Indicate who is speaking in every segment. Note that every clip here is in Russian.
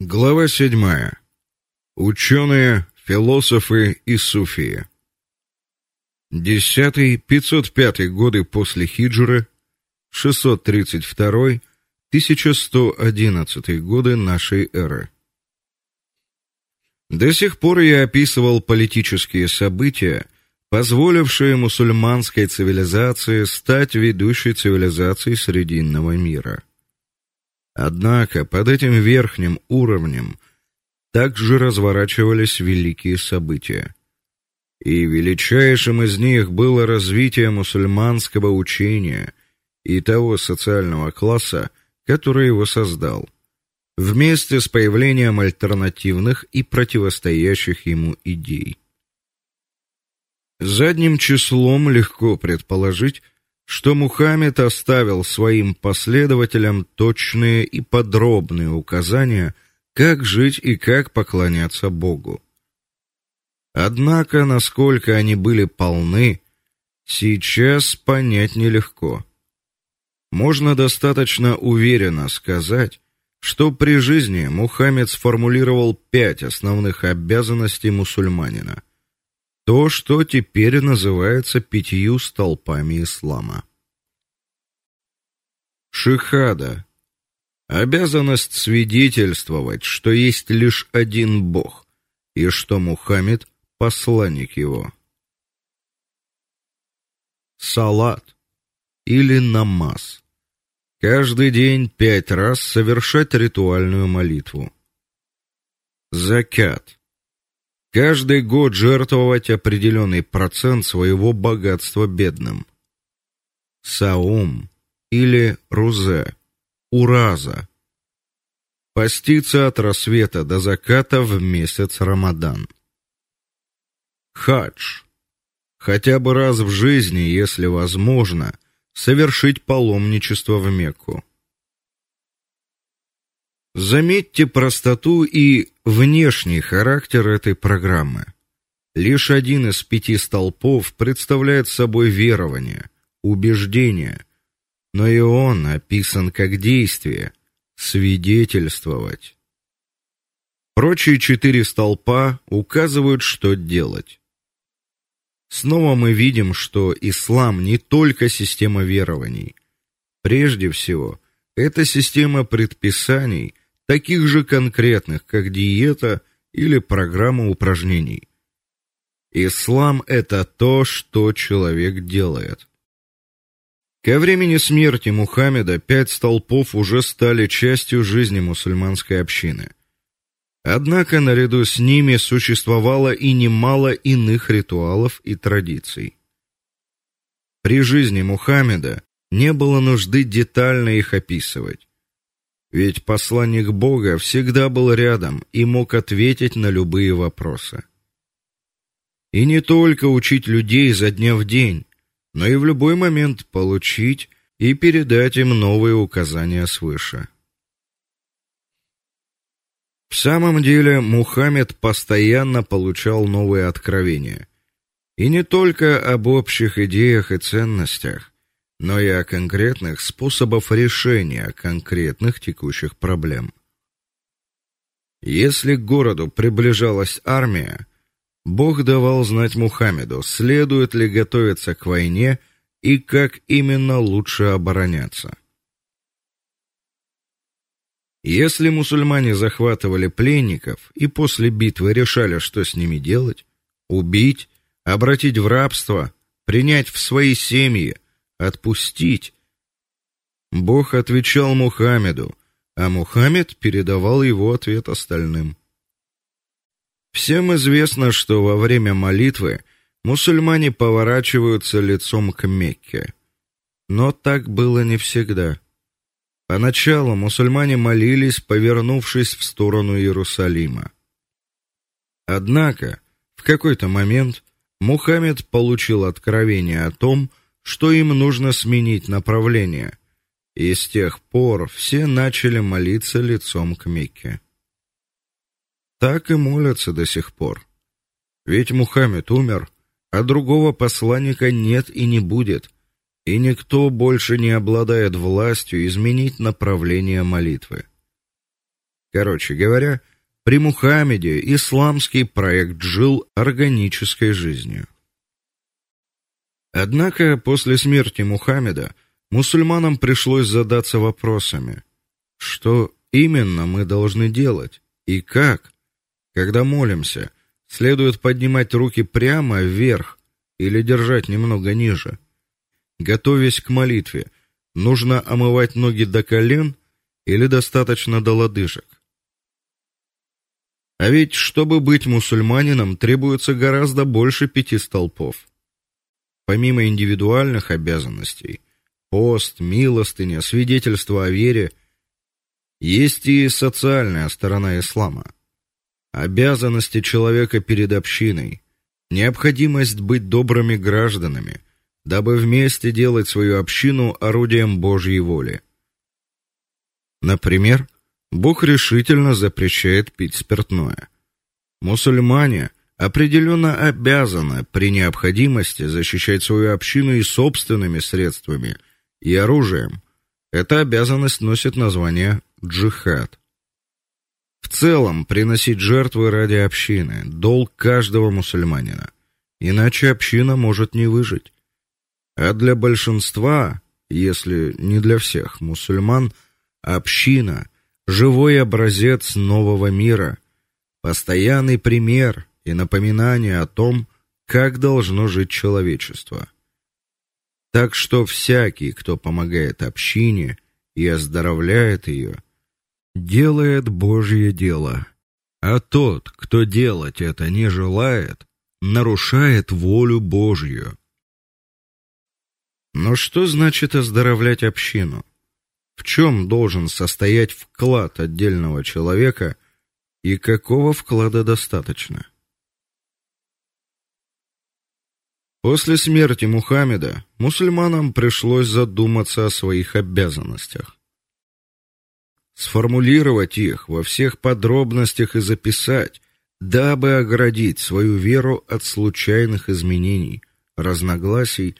Speaker 1: Глава 7. Ученые, философы и суфии. 10-505 годы после хиджры, 632-1111 годы нашей эры. До сих пор я описывал политические события, позволившие мусульманской цивилизации стать ведущей цивилизацией срединного мира. Однако под этим верхним уровнем также разворачивались великие события. И величайшим из них было развитие мусульманского учения и того социального класса, который его создал, вместе с появлением альтернативных и противостоящих ему идей. Задним числом легко предположить, что Мухаммед оставил своим последователям точные и подробные указания, как жить и как поклоняться Богу. Однако, насколько они были полны, сейчас понять нелегко. Можно достаточно уверенно сказать, что при жизни Мухаммед сформулировал пять основных обязанностей мусульманина то, что теперь называется пятью столпами ислама. Шихада обязанность свидетельствовать, что есть лишь один Бог и что Мухаммед посланник его. Салат или намаз. Каждый день пять раз совершать ритуальную молитву. Закят Каждый год жертвовать определенный процент своего богатства бедным. Саум или рузе, ураза. Поститься от рассвета до заката в месяц Рамадан. Хадж. Хотя бы раз в жизни, если возможно, совершить паломничество в Мекку. Заметьте простоту и внешний характер этой программы. Лишь один из пяти столпов представляет собой верование, убеждение, но и он описан как действие свидетельствовать. Прочие четыре столпа указывают, что делать. Снова мы видим, что ислам не только система верований. Прежде всего, это система предписаний, таких же конкретных, как диета или программа упражнений. Ислам это то, что человек делает. Ко времени смерти Мухаммеда пять столпов уже стали частью жизни мусульманской общины. Однако наряду с ними существовало и немало иных ритуалов и традиций. При жизни Мухаммеда не было нужды детально их описывать. Ведь посланник Бога всегда был рядом и мог ответить на любые вопросы. И не только учить людей за дня в день, но и в любой момент получить и передать им новые указания свыше. В самом деле, Мухаммед постоянно получал новые откровения, и не только об общих идеях и ценностях, но и о конкретных способах решения конкретных текущих проблем. Если к городу приближалась армия, Бог давал знать Мухаммеду, следует ли готовиться к войне и как именно лучше обороняться. Если мусульмане захватывали пленников и после битвы решали, что с ними делать: убить, обратить в рабство, принять в свои семьи, отпустить. Бог отвечал Мухаммеду, а Мухаммед передавал его ответ остальным. Всем известно, что во время молитвы мусульмане поворачиваются лицом к Мекке. Но так было не всегда. Поначалу мусульмане молились, повернувшись в сторону Иерусалима. Однако, в какой-то момент Мухаммед получил откровение о том, что им нужно сменить направление, и с тех пор все начали молиться лицом к Мекке. Так и молятся до сих пор. Ведь Мухаммед умер, а другого посланника нет и не будет, и никто больше не обладает властью изменить направление молитвы. Короче говоря, при Мухаммеде исламский проект жил органической жизнью. Однако после смерти Мухаммеда мусульманам пришлось задаться вопросами: что именно мы должны делать и как? Когда молимся, следует поднимать руки прямо вверх или держать немного ниже? Готовясь к молитве, нужно омывать ноги до колен или достаточно до лодыжек? А ведь чтобы быть мусульманином, требуется гораздо больше пяти столпов. Помимо индивидуальных обязанностей, пост, милостыня, свидетельство о вере, есть и социальная сторона ислама. Обязанности человека перед общиной, необходимость быть добрыми гражданами, дабы вместе делать свою общину орудием Божьей воли. Например, Бог решительно запрещает пить спиртное. Мусульмане определенно обязаны при необходимости защищать свою общину и собственными средствами и оружием. Эта обязанность носит название джихад. В целом, приносить жертвы ради общины долг каждого мусульманина. Иначе община может не выжить. А для большинства, если не для всех мусульман, община живой образец нового мира, постоянный пример и напоминание о том, как должно жить человечество. Так что всякий, кто помогает общине и оздоровляет ее, делает Божье дело. А тот, кто делать это не желает, нарушает волю Божью. Но что значит оздоровлять общину? В чем должен состоять вклад отдельного человека и какого вклада достаточно? После смерти Мухаммеда мусульманам пришлось задуматься о своих обязанностях. Сформулировать их во всех подробностях и записать, дабы оградить свою веру от случайных изменений, разногласий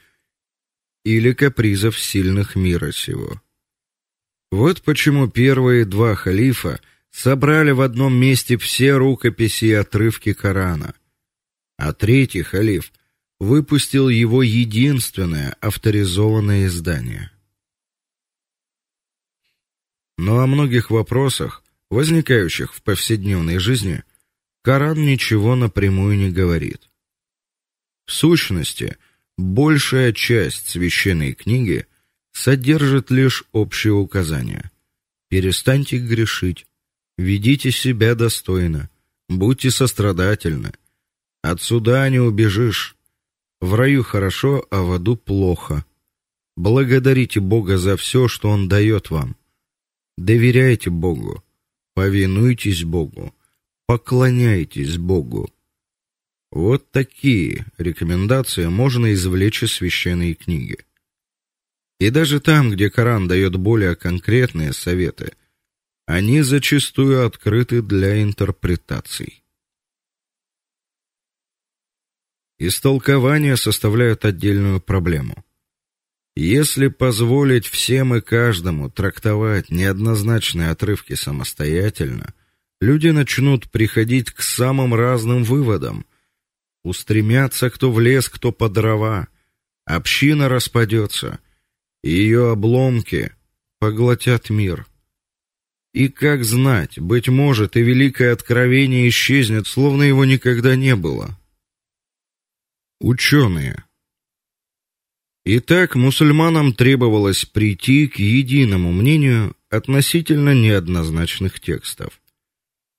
Speaker 1: или капризов сильных мира сего. Вот почему первые два халифа собрали в одном месте все рукописи и отрывки Корана, а третий халиф выпустил его единственное авторизованное издание. Но о многих вопросах, возникающих в повседневной жизни, Коран ничего напрямую не говорит. В сущности, большая часть священной книги содержит лишь общие указания. Перестаньте грешить, ведите себя достойно, будьте сострадательны. От суда не убежишь. В раю хорошо, а в аду плохо. Благодарите Бога за все, что он дает вам. Доверяйте Богу, повинуйтесь Богу, поклоняйтесь Богу. Вот такие рекомендации можно извлечь из священной книги. И даже там, где Коран дает более конкретные советы, они зачастую открыты для интерпретаций. Истолкования составляют отдельную проблему. Если позволить всем и каждому трактовать неоднозначные отрывки самостоятельно, люди начнут приходить к самым разным выводам, устремятся кто в лес, кто по дрова, община распадется, и ее обломки поглотят мир. И как знать, быть может, и великое откровение исчезнет, словно его никогда не было. Ученые. Итак, мусульманам требовалось прийти к единому мнению относительно неоднозначных текстов.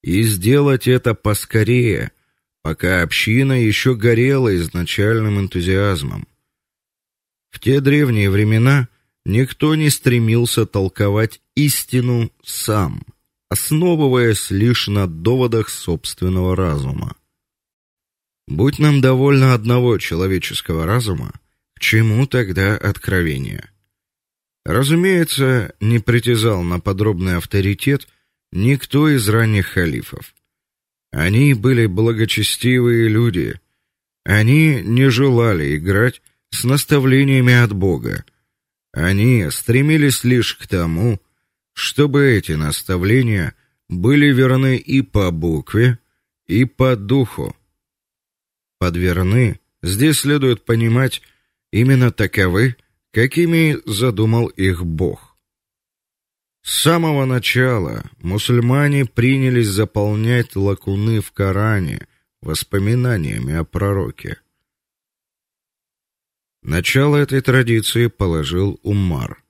Speaker 1: И сделать это поскорее, пока община еще горела изначальным энтузиазмом. В те древние времена никто не стремился толковать истину сам, основываясь лишь на доводах собственного разума. Будь нам довольно одного человеческого разума, к чему тогда откровение? Разумеется, не притязал на подробный авторитет никто из ранних халифов. Они были благочестивые люди. Они не желали играть с наставлениями от Бога. Они стремились лишь к тому, чтобы эти наставления были верны и по букве, и по духу. Под верны здесь следует понимать именно таковы, какими задумал их Бог. С самого начала мусульмане принялись заполнять лакуны в Коране воспоминаниями о пророке. Начало этой традиции положил Умар.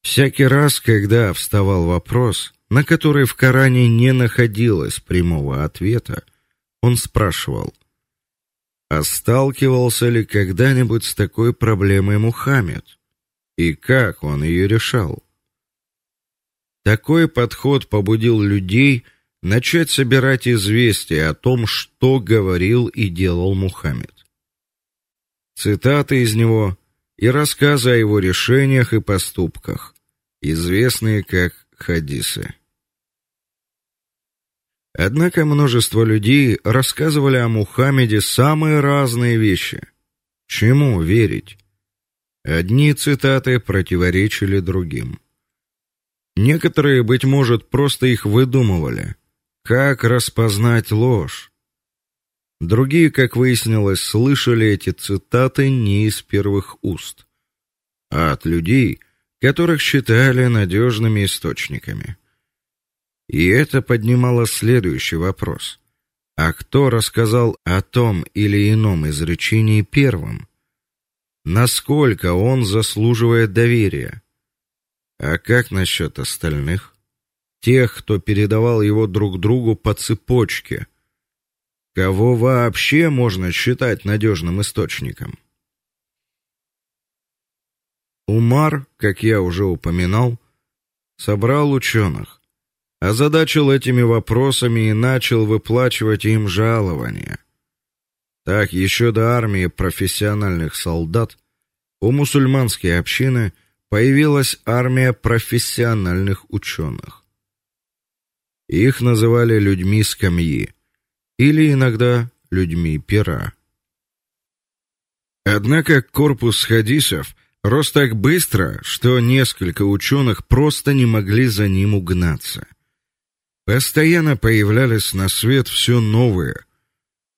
Speaker 1: Всякий раз, когда вставал вопрос, на который в Коране не находилось прямого ответа, он спрашивал: "А сталкивался ли когда-нибудь с такой проблемой Мухаммед? И как он ее решал?" Такой подход побудил людей начать собирать известия о том, что говорил и делал Мухаммед. Цитаты из него и рассказы о его решениях и поступках, известные как хадисы. Однако множество людей рассказывали о Мухаммеде самые разные вещи. Чему верить? Одни цитаты противоречили другим. Некоторые, быть может, просто их выдумывали. Как распознать ложь? Другие, как выяснилось, слышали эти цитаты не из первых уст, а от людей, которых считали надежными источниками. И это поднимало следующий вопрос: а кто рассказал о том или ином изречении первым? Насколько он заслуживает доверия? А как насчет остальных? Тех, кто передавал его друг другу по цепочке? Кого вообще можно считать надежным источником? Умар, как я уже упоминал, собрал ученых, озадачил этими вопросами и начал выплачивать им жалования. Так еще до армии профессиональных солдат у мусульманской общины появилась армия профессиональных ученых. Их называли людьми скамьи или иногда людьми пера. Однако корпус хадисов рос так быстро, что несколько ученых просто не могли за ним угнаться. Постоянно появлялись на свет все новые.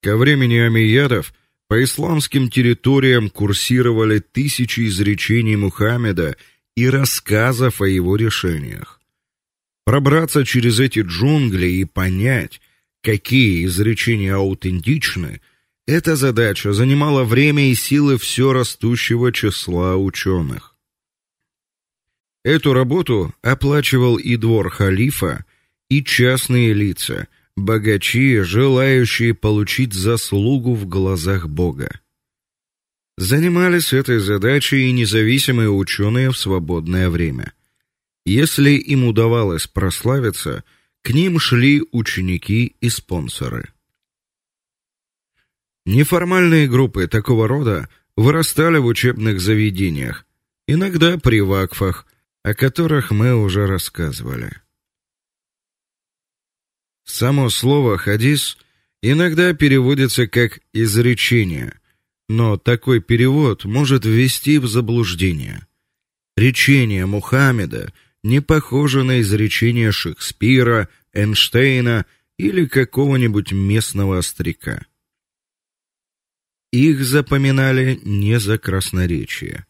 Speaker 1: Ко времени амиядов по исламским территориям курсировали тысячи изречений Мухаммеда и рассказов о его решениях. Пробраться через эти джунгли и понять, какие изречения аутентичны, эта задача занимала время и силы все растущего числа ученых. Эту работу оплачивал и двор халифа, и частные лица, богачи, желающие получить заслугу в глазах Бога. Занимались этой задачей и независимые ученые в свободное время. Если им удавалось прославиться – к ним шли ученики и спонсоры. Неформальные группы такого рода вырастали в учебных заведениях, иногда при вакфах, о которых мы уже рассказывали. Само слово хадис иногда переводится как изречение, но такой перевод может ввести в заблуждение. Речение Мухаммеда не похоже на изречение Шекспира, Эйнштейна или какого-нибудь местного остряка. Их запоминали не за красноречие.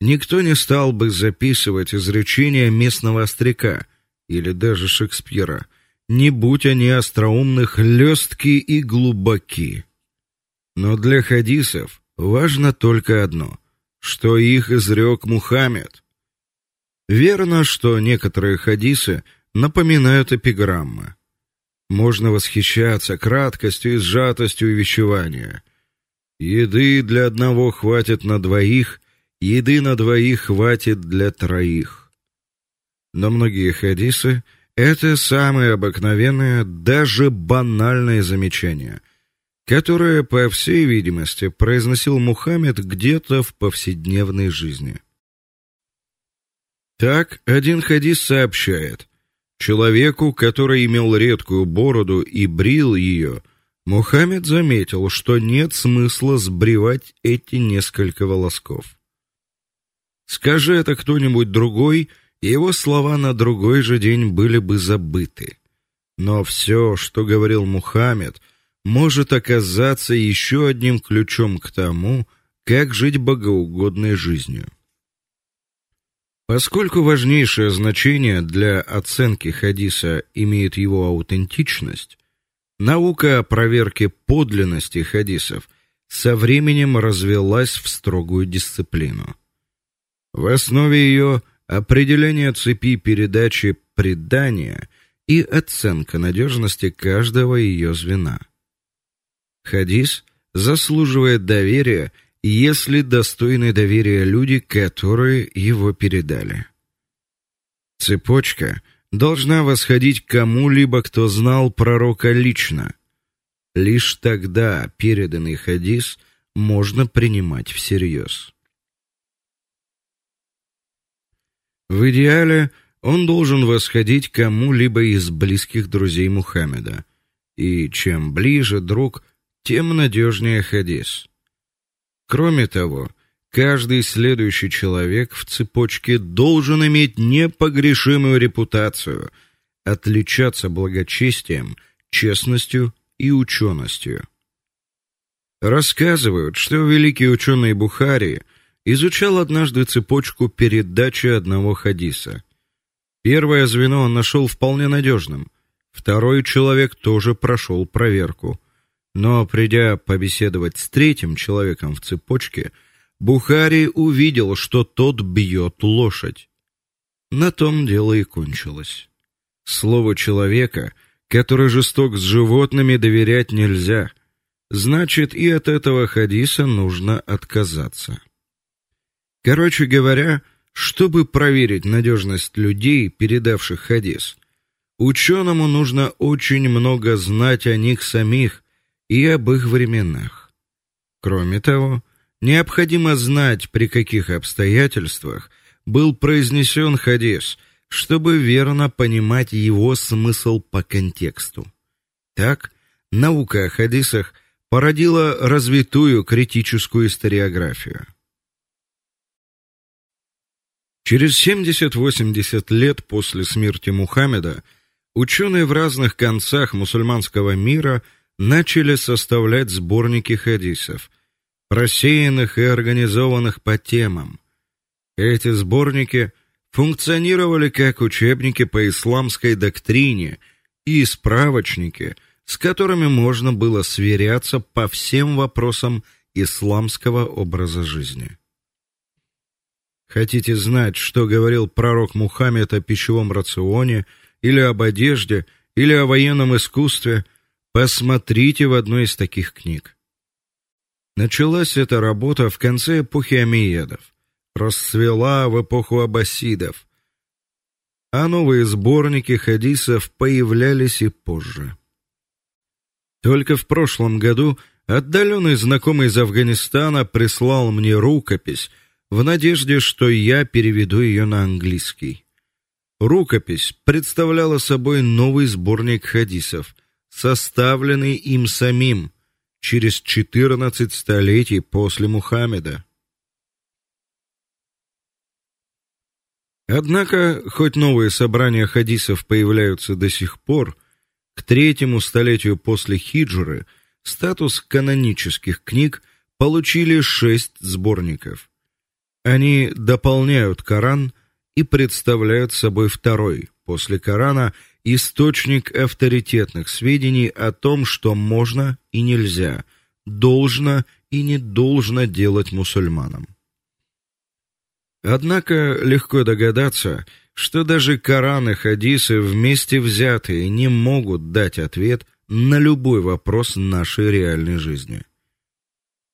Speaker 1: Никто не стал бы записывать изречения местного остряка или даже Шекспира, не будь они остроумных, лёстки и глубоки. Но для хадисов важно только одно, что их изрек Мухаммед. Верно, что некоторые хадисы напоминают эпиграммы. Можно восхищаться краткостью и сжатостью вещевания. Еды для одного хватит на двоих, еды на двоих хватит для троих. Но многие хадисы это самые обыкновенные, даже банальные замечания, которые, по всей видимости, произносил Мухаммед где-то в повседневной жизни. Так, один хадис сообщает: человеку, который имел редкую бороду и брил ее, Мухаммед заметил, что нет смысла сбривать эти несколько волосков. Скажи это кто-нибудь другой, его слова на другой же день были бы забыты. Но все, что говорил Мухаммед, может оказаться еще одним ключом к тому, как жить богоугодной жизнью. Поскольку важнейшее значение для оценки хадиса имеет его аутентичность, наука о проверке подлинности хадисов со временем развелась в строгую дисциплину. В основе ее определение цепи передачи предания и оценка надежности каждого ее звена. Хадис заслуживает доверия если достойны доверия люди, которые его передали. Цепочка должна восходить к кому-либо, кто знал пророка лично. Лишь тогда переданный хадис можно принимать всерьез. В идеале он должен восходить кому-либо из близких друзей Мухаммеда, и чем ближе друг, тем надежнее хадис. Кроме того, каждый следующий человек в цепочке должен иметь непогрешимую репутацию, отличаться благочестием, честностью и ученостью. Рассказывают, что великий ученый Бухари изучал однажды цепочку передачи одного хадиса. Первое звено он нашел вполне надежным, второй человек тоже прошел проверку. Но придя побеседовать с третьим человеком в цепочке, Бухари увидел, что тот бьет лошадь. На том дело и кончилось. Слово человека, который жесток с животными, доверять нельзя. Значит, и от этого хадиса нужно отказаться. Короче говоря, чтобы проверить надежность людей, передавших хадис, ученому нужно очень много знать о них самих и об их временах. Кроме того, необходимо знать, при каких обстоятельствах был произнесен хадис, чтобы верно понимать его смысл по контексту. Так, наука о хадисах породила развитую критическую историографию. Через 70-80 лет после смерти Мухаммеда ученые в разных концах мусульманского мира – начали составлять сборники хадисов, рассеянных и организованных по темам. Эти сборники функционировали как учебники по исламской доктрине и справочники, с которыми можно было сверяться по всем вопросам исламского образа жизни. Хотите знать, что говорил пророк Мухаммед о пищевом рационе или об одежде, или о военном искусстве – Посмотрите в одной из таких книг. Началась эта работа в конце эпохи Омейядов, расцвела в эпоху аббасидов, а новые сборники хадисов появлялись и позже. Только в прошлом году отдаленный знакомый из Афганистана прислал мне рукопись в надежде, что я переведу ее на английский. Рукопись представляла собой новый сборник хадисов, составленный им самим через 14 столетий после Мухаммеда. Однако, хоть новые собрания хадисов появляются до сих пор, к третьему столетию после хиджры статус канонических книг получили шесть сборников. Они дополняют Коран и представляют собой второй после Корана источник авторитетных сведений о том, что можно и нельзя, должно и не должно делать мусульманам. Однако легко догадаться, что даже Коран и хадисы вместе взятые не могут дать ответ на любой вопрос нашей реальной жизни.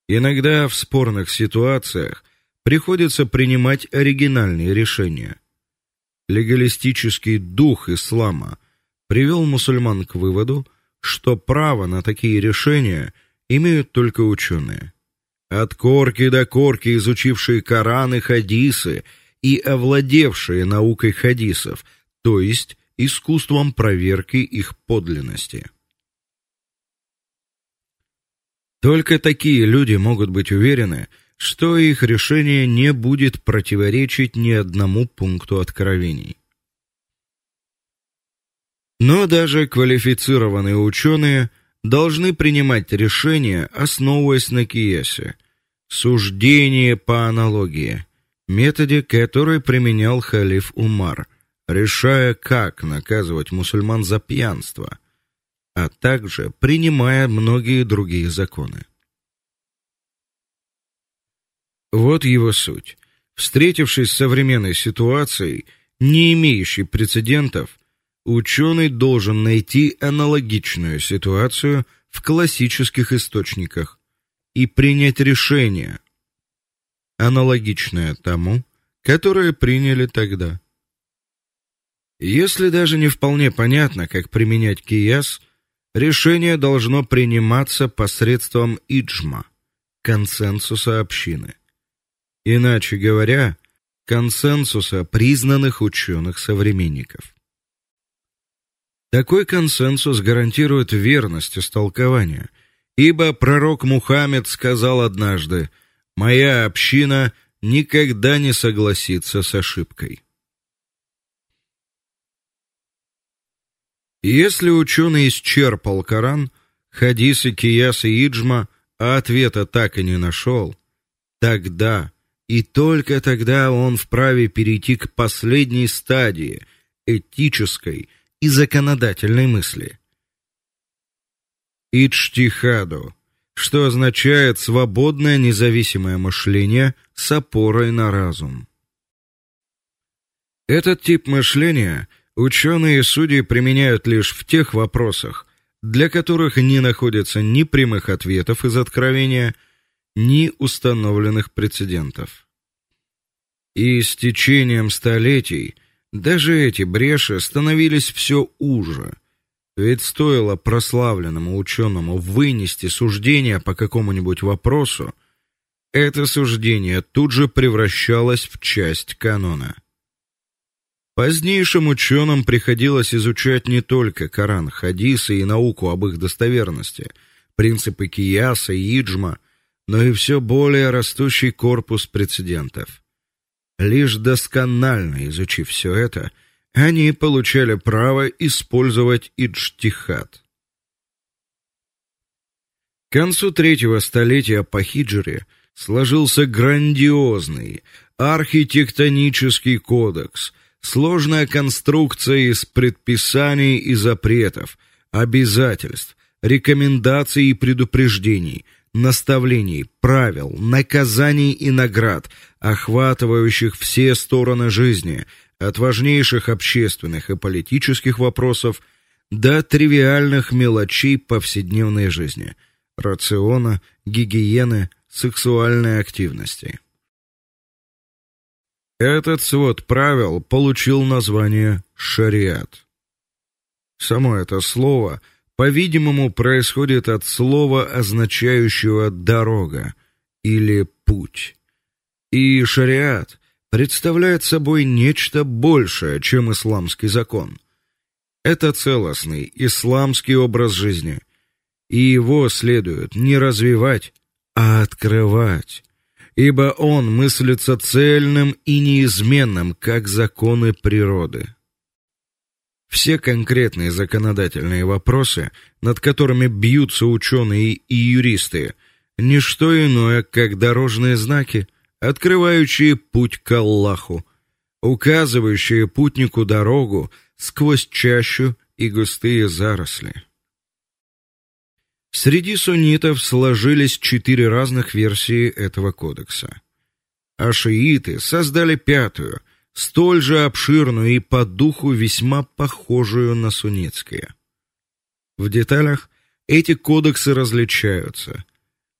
Speaker 1: Иногда в спорных ситуациях приходится принимать оригинальные решения – легалистический дух ислама привел мусульман к выводу, что право на такие решения имеют только ученые. От корки до корки изучившие Коран и хадисы и овладевшие наукой хадисов, то есть искусством проверки их подлинности. Только такие люди могут быть уверены, их решение не будет противоречить ни одному пункту откровений. Но даже квалифицированные ученые должны принимать решения, основываясь на киясе, суждение по аналогии, методе, который применял халиф Умар, решая, как наказывать мусульман за пьянство, а также принимая многие другие законы. Вот его суть. Встретившись с современной ситуацией, не имеющей прецедентов, ученый должен найти аналогичную ситуацию в классических источниках и принять решение, аналогичное тому, которое приняли тогда. Если даже не вполне понятно, как применять кияс, решение должно приниматься посредством иджма, консенсуса общины. Иначе говоря, консенсуса признанных ученых-современников. Такой консенсус гарантирует верность истолкования, ибо пророк Мухаммед сказал однажды: "Моя община никогда не согласится с ошибкой". Если ученый исчерпал Коран, хадисы, кияс и иджма, а ответа так и не нашел, тогда и только тогда он вправе перейти к последней стадии этической и законодательной мысли. Ичтихаду, что означает свободное независимое мышление с опорой на разум. Этот тип мышления ученые и судьи применяют лишь в тех вопросах, для которых не находится ни прямых ответов из откровения, ни установленных прецедентов. И с течением столетий даже эти бреши становились все уже. Ведь стоило прославленному ученому вынести суждение по какому-нибудь вопросу, это суждение тут же превращалось в часть канона. Позднейшим ученым приходилось изучать не только Коран, хадисы и науку об их достоверности, принципы кияса и иджма, но и все более растущий корпус прецедентов. Лишь досконально изучив все это, они получали право использовать иджтихад. К концу третьего столетия по хиджре сложился грандиозный архитектонический кодекс, сложная конструкция из предписаний и запретов, обязательств, рекомендаций и предупреждений – наставлений, правил, наказаний и наград, охватывающих все стороны жизни, от важнейших общественных и политических вопросов до тривиальных мелочей повседневной жизни: рациона, гигиены, сексуальной активности. Этот свод правил получил название шариат. Само это слово по-видимому, происходит от слова, означающего дорога или путь. И шариат представляет собой нечто большее, чем исламский закон. Это целостный исламский образ жизни, и его следует не развивать, а открывать, ибо он мыслится цельным и неизменным, как законы природы. Все конкретные законодательные вопросы, над которыми бьются ученые и юристы, не что иное, как дорожные знаки, открывающие путь к Аллаху, указывающие путнику дорогу сквозь чащу и густые заросли. Среди суннитов сложились четыре разных версии этого кодекса. А шииты создали пятую, столь же обширную и по духу весьма похожую на суннитские. В деталях эти кодексы различаются.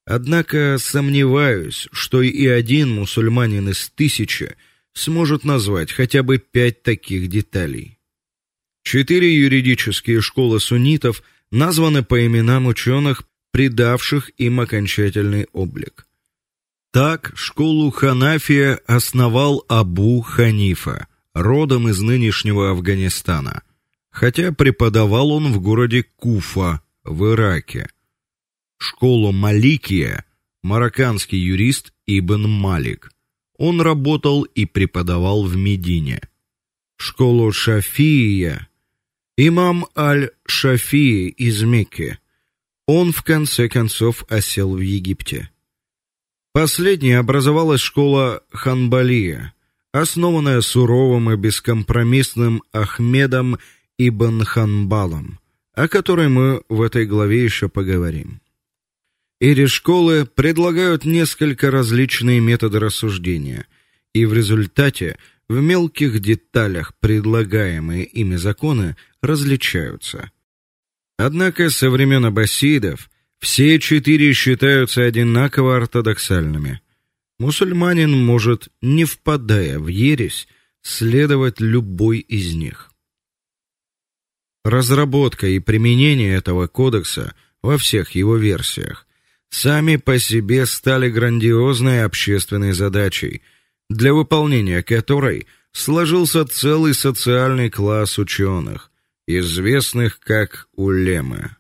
Speaker 1: Однако сомневаюсь, что и один мусульманин из тысячи сможет назвать хотя бы пять таких деталей. Четыре юридические школы суннитов названы по именам ученых, придавших им окончательный облик. Так школу Ханафия основал Абу Ханифа, родом из нынешнего Афганистана, хотя преподавал он в городе Куфа в Ираке. Школу Маликия марокканский юрист Ибн Малик. Он работал и преподавал в Медине. Школу Шафия имам Аль-Шафии из Мекки. Он в конце концов осел в Египте. Последней образовалась школа Ханбалия, основанная суровым и бескомпромиссным Ахмедом ибн Ханбалом, о которой мы в этой главе еще поговорим. Эти школы предлагают несколько различные методы рассуждения, и в результате в мелких деталях предлагаемые ими законы различаются. Однако со времен аббасидов все четыре считаются одинаково ортодоксальными. Мусульманин может, не впадая в ересь, следовать любой из них. Разработка и применение этого кодекса во всех его версиях сами по себе стали грандиозной общественной задачей, для выполнения которой сложился целый социальный класс ученых, известных как улемы.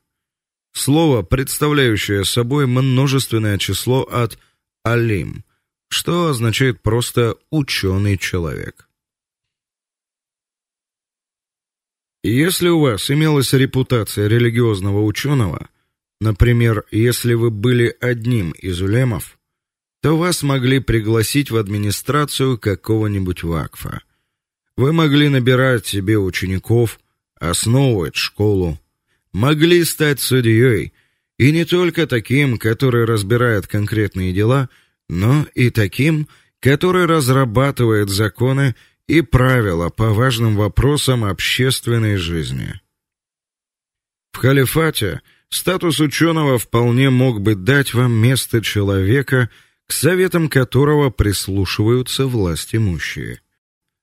Speaker 1: Слово, представляющее собой множественное число от алим, что означает просто ученый человек. Если у вас имелась репутация религиозного ученого, например, если вы были одним из улемов, то вас могли пригласить в администрацию какого-нибудь вакфа. Вы могли набирать себе учеников, основывать школу, могли стать судьей, и не только таким, который разбирает конкретные дела, но и таким, который разрабатывает законы и правила по важным вопросам общественной жизни. В халифате статус ученого вполне мог бы дать вам место человека, к советам которого прислушиваются власть имущие.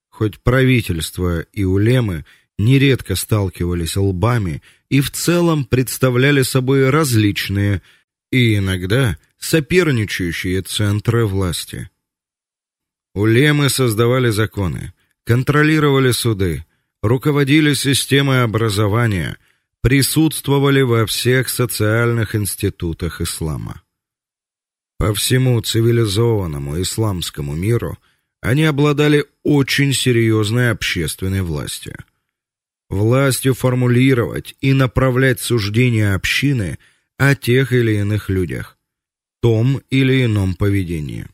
Speaker 1: Хоть правительство и улемы нередко сталкивались лбами и в целом представляли собой различные и иногда соперничающие центры власти. Улемы создавали законы, контролировали суды, руководили системой образования, присутствовали во всех социальных институтах ислама. По всему цивилизованному исламскому миру они обладали очень серьезной общественной властью. Властью формулировать и направлять суждения общины о тех или иных людях, том или ином поведении.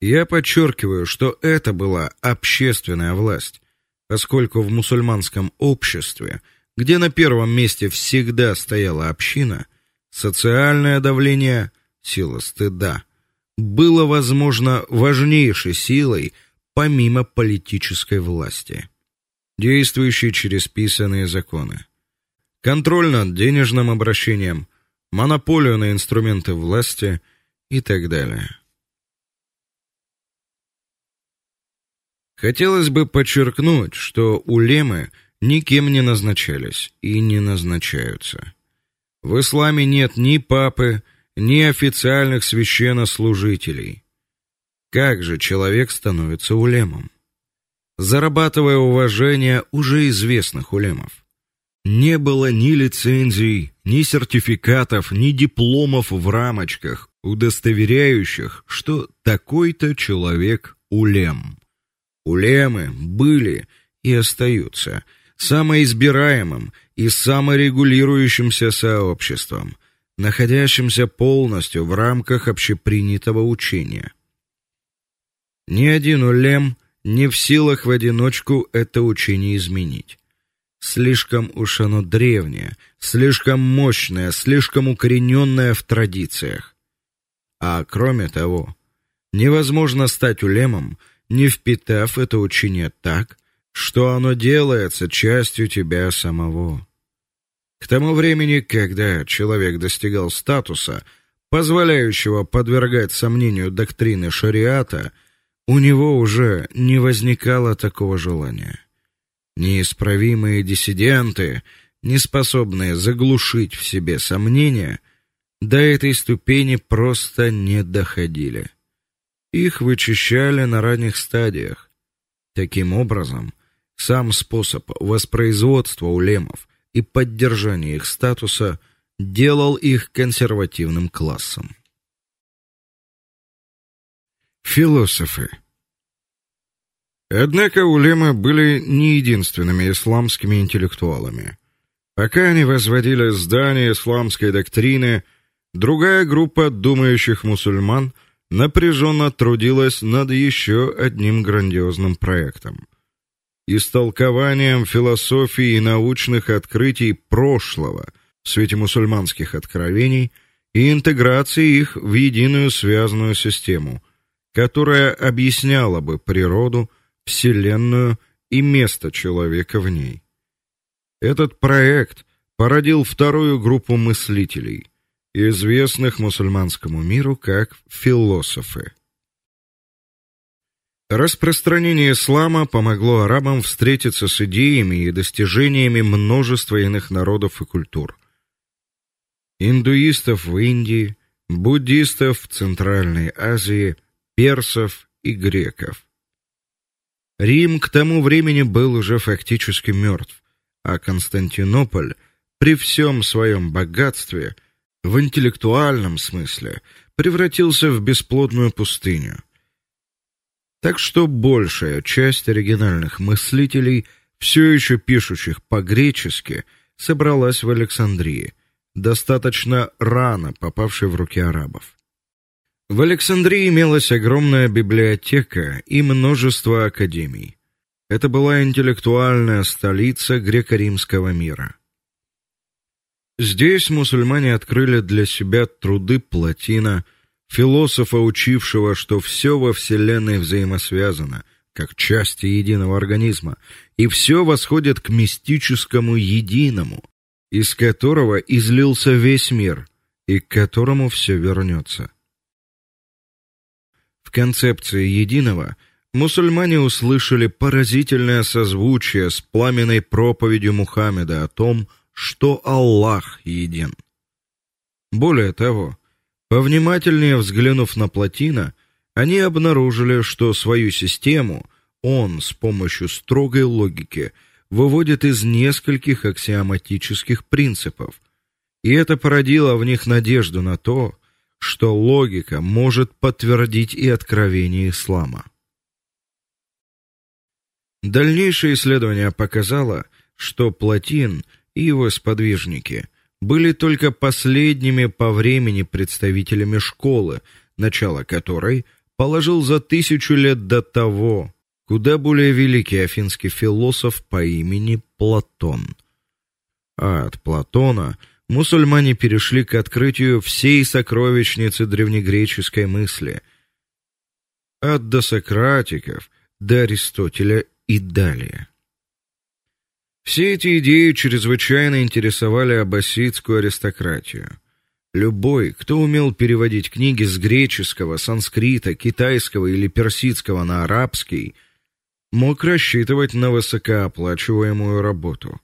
Speaker 1: Я подчеркиваю, что это была общественная власть, поскольку в мусульманском обществе, где на первом месте всегда стояла община, социальное давление, сила стыда, было, возможно, важнейшей силой помимо политической власти, действующей через писанные законы. Контроль над денежным обращением, монополию на инструменты власти и так далее. Хотелось бы подчеркнуть, что улемы никем не назначались и не назначаются. В исламе нет ни папы, ни официальных священнослужителей. Как же человек становится улемом? Зарабатывая уважение уже известных улемов. Не было ни лицензий, ни сертификатов, ни дипломов в рамочках, удостоверяющих, что такой-то человек улем. Улемы были и остаются самоизбираемым и саморегулирующимся сообществом, находящимся полностью в рамках общепринятого учения. Ни один улем не в силах в одиночку это учение изменить. Слишком уж оно древнее, слишком мощное, слишком укорененное в традициях. А кроме того, невозможно стать улемом, не впитав это учение так, что оно делается частью тебя самого. К тому времени, когда человек достигал статуса, позволяющего подвергать сомнению доктрины шариата, у него уже не возникало такого желания. Неисправимые диссиденты, не способные заглушить в себе сомнения, до этой ступени просто не доходили. Их вычищали на ранних стадиях. Таким образом, сам способ воспроизводства улемов и поддержания их статуса делал их консервативным классом. Философы Однако улемы были не единственными исламскими интеллектуалами. Пока они возводили здания исламской доктрины, другая группа думающих мусульман напряженно трудилась над еще одним грандиозным проектом истолкованием философии и научных открытий прошлого в свете мусульманских откровений и интеграцией их в единую связанную систему, которая объясняла бы природу, вселенную и место человека в ней. Этот проект породил вторую группу мыслителей, известных мусульманскому миру как философы. Распространение ислама помогло арабам встретиться с идеями и достижениями множества иных народов и культур. Индуистов в Индии, буддистов в Центральной Азии, персов и греков. Рим к тому времени был уже фактически мертв, а Константинополь при всем своем богатстве в интеллектуальном смысле превратился в бесплодную пустыню. Так что большая часть оригинальных мыслителей, все еще пишущих по-гречески, собралась в Александрии, достаточно рано попавшей в руки арабов. В Александрии имелась огромная библиотека и множество академий. Это была интеллектуальная столица греко-римского мира. Здесь мусульмане открыли для себя труды Платина, философа, учившего, что все во вселенной взаимосвязано, как части единого организма, и все восходит к мистическому единому, из которого излился весь мир и к которому все вернется. В концепции единого мусульмане услышали поразительное созвучие с пламенной проповедью Мухаммеда о том, что Аллах един. Более того, Повнимательнее взглянув на Платина, они обнаружили, что свою систему он с помощью строгой логики выводит из нескольких аксиоматических принципов. И это породило в них надежду на то, что логика может подтвердить и откровение ислама. Дальнейшее исследование показало, что Платин и его сподвижники – были только последними по времени представителями школы, начало которой положил за тысячу лет до того куда более великий афинский философ по имени Платон. А от Платона мусульмане перешли к открытию всей сокровищницы древнегреческой мысли, от досократиков до Аристотеля и далее. Все эти идеи чрезвычайно интересовали аббасидскую аристократию. Любой, кто умел переводить книги с греческого, санскрита, китайского или персидского на арабский, мог рассчитывать на высокооплачиваемую работу.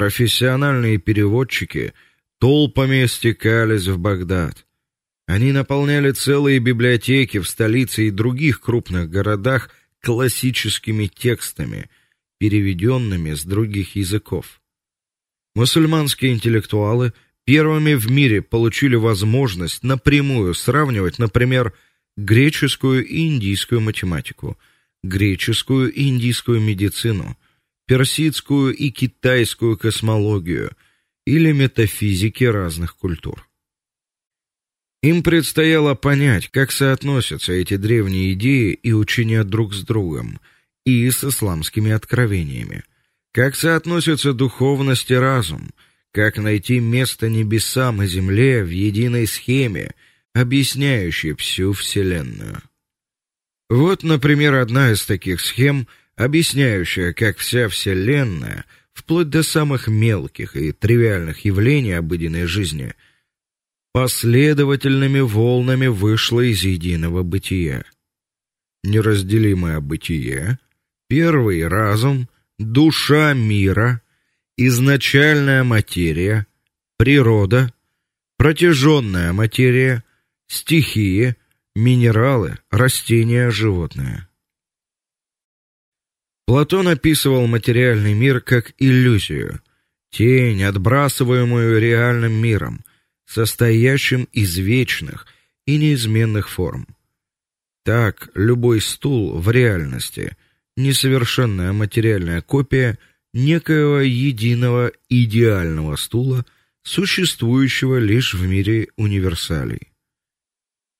Speaker 1: Профессиональные переводчики толпами стекались в Багдад. Они наполняли целые библиотеки в столице и других крупных городах классическими текстами – переведенными с других языков. Мусульманские интеллектуалы первыми в мире получили возможность напрямую сравнивать, например, греческую и индийскую математику, греческую и индийскую медицину, персидскую и китайскую космологию или метафизики разных культур. Им предстояло понять, как соотносятся эти древние идеи и учения друг с другом, и с исламскими откровениями. Как соотносятся духовность и разум, как найти место небесам и земле в единой схеме, объясняющей всю вселенную. Вот, например, одна из таких схем, объясняющая, как вся вселенная, вплоть до самых мелких и тривиальных явлений обыденной жизни, последовательными волнами вышла из единого бытия. Неразделимое бытие Первый разум, душа мира, изначальная материя, природа, протяженная материя, стихии, минералы, растения, животные. Платон описывал материальный мир как иллюзию, тень, отбрасываемую реальным миром, состоящим из вечных и неизменных форм. Так, любой стул в реальности несовершенная материальная копия некоего единого идеального стула, существующего лишь в мире универсалей.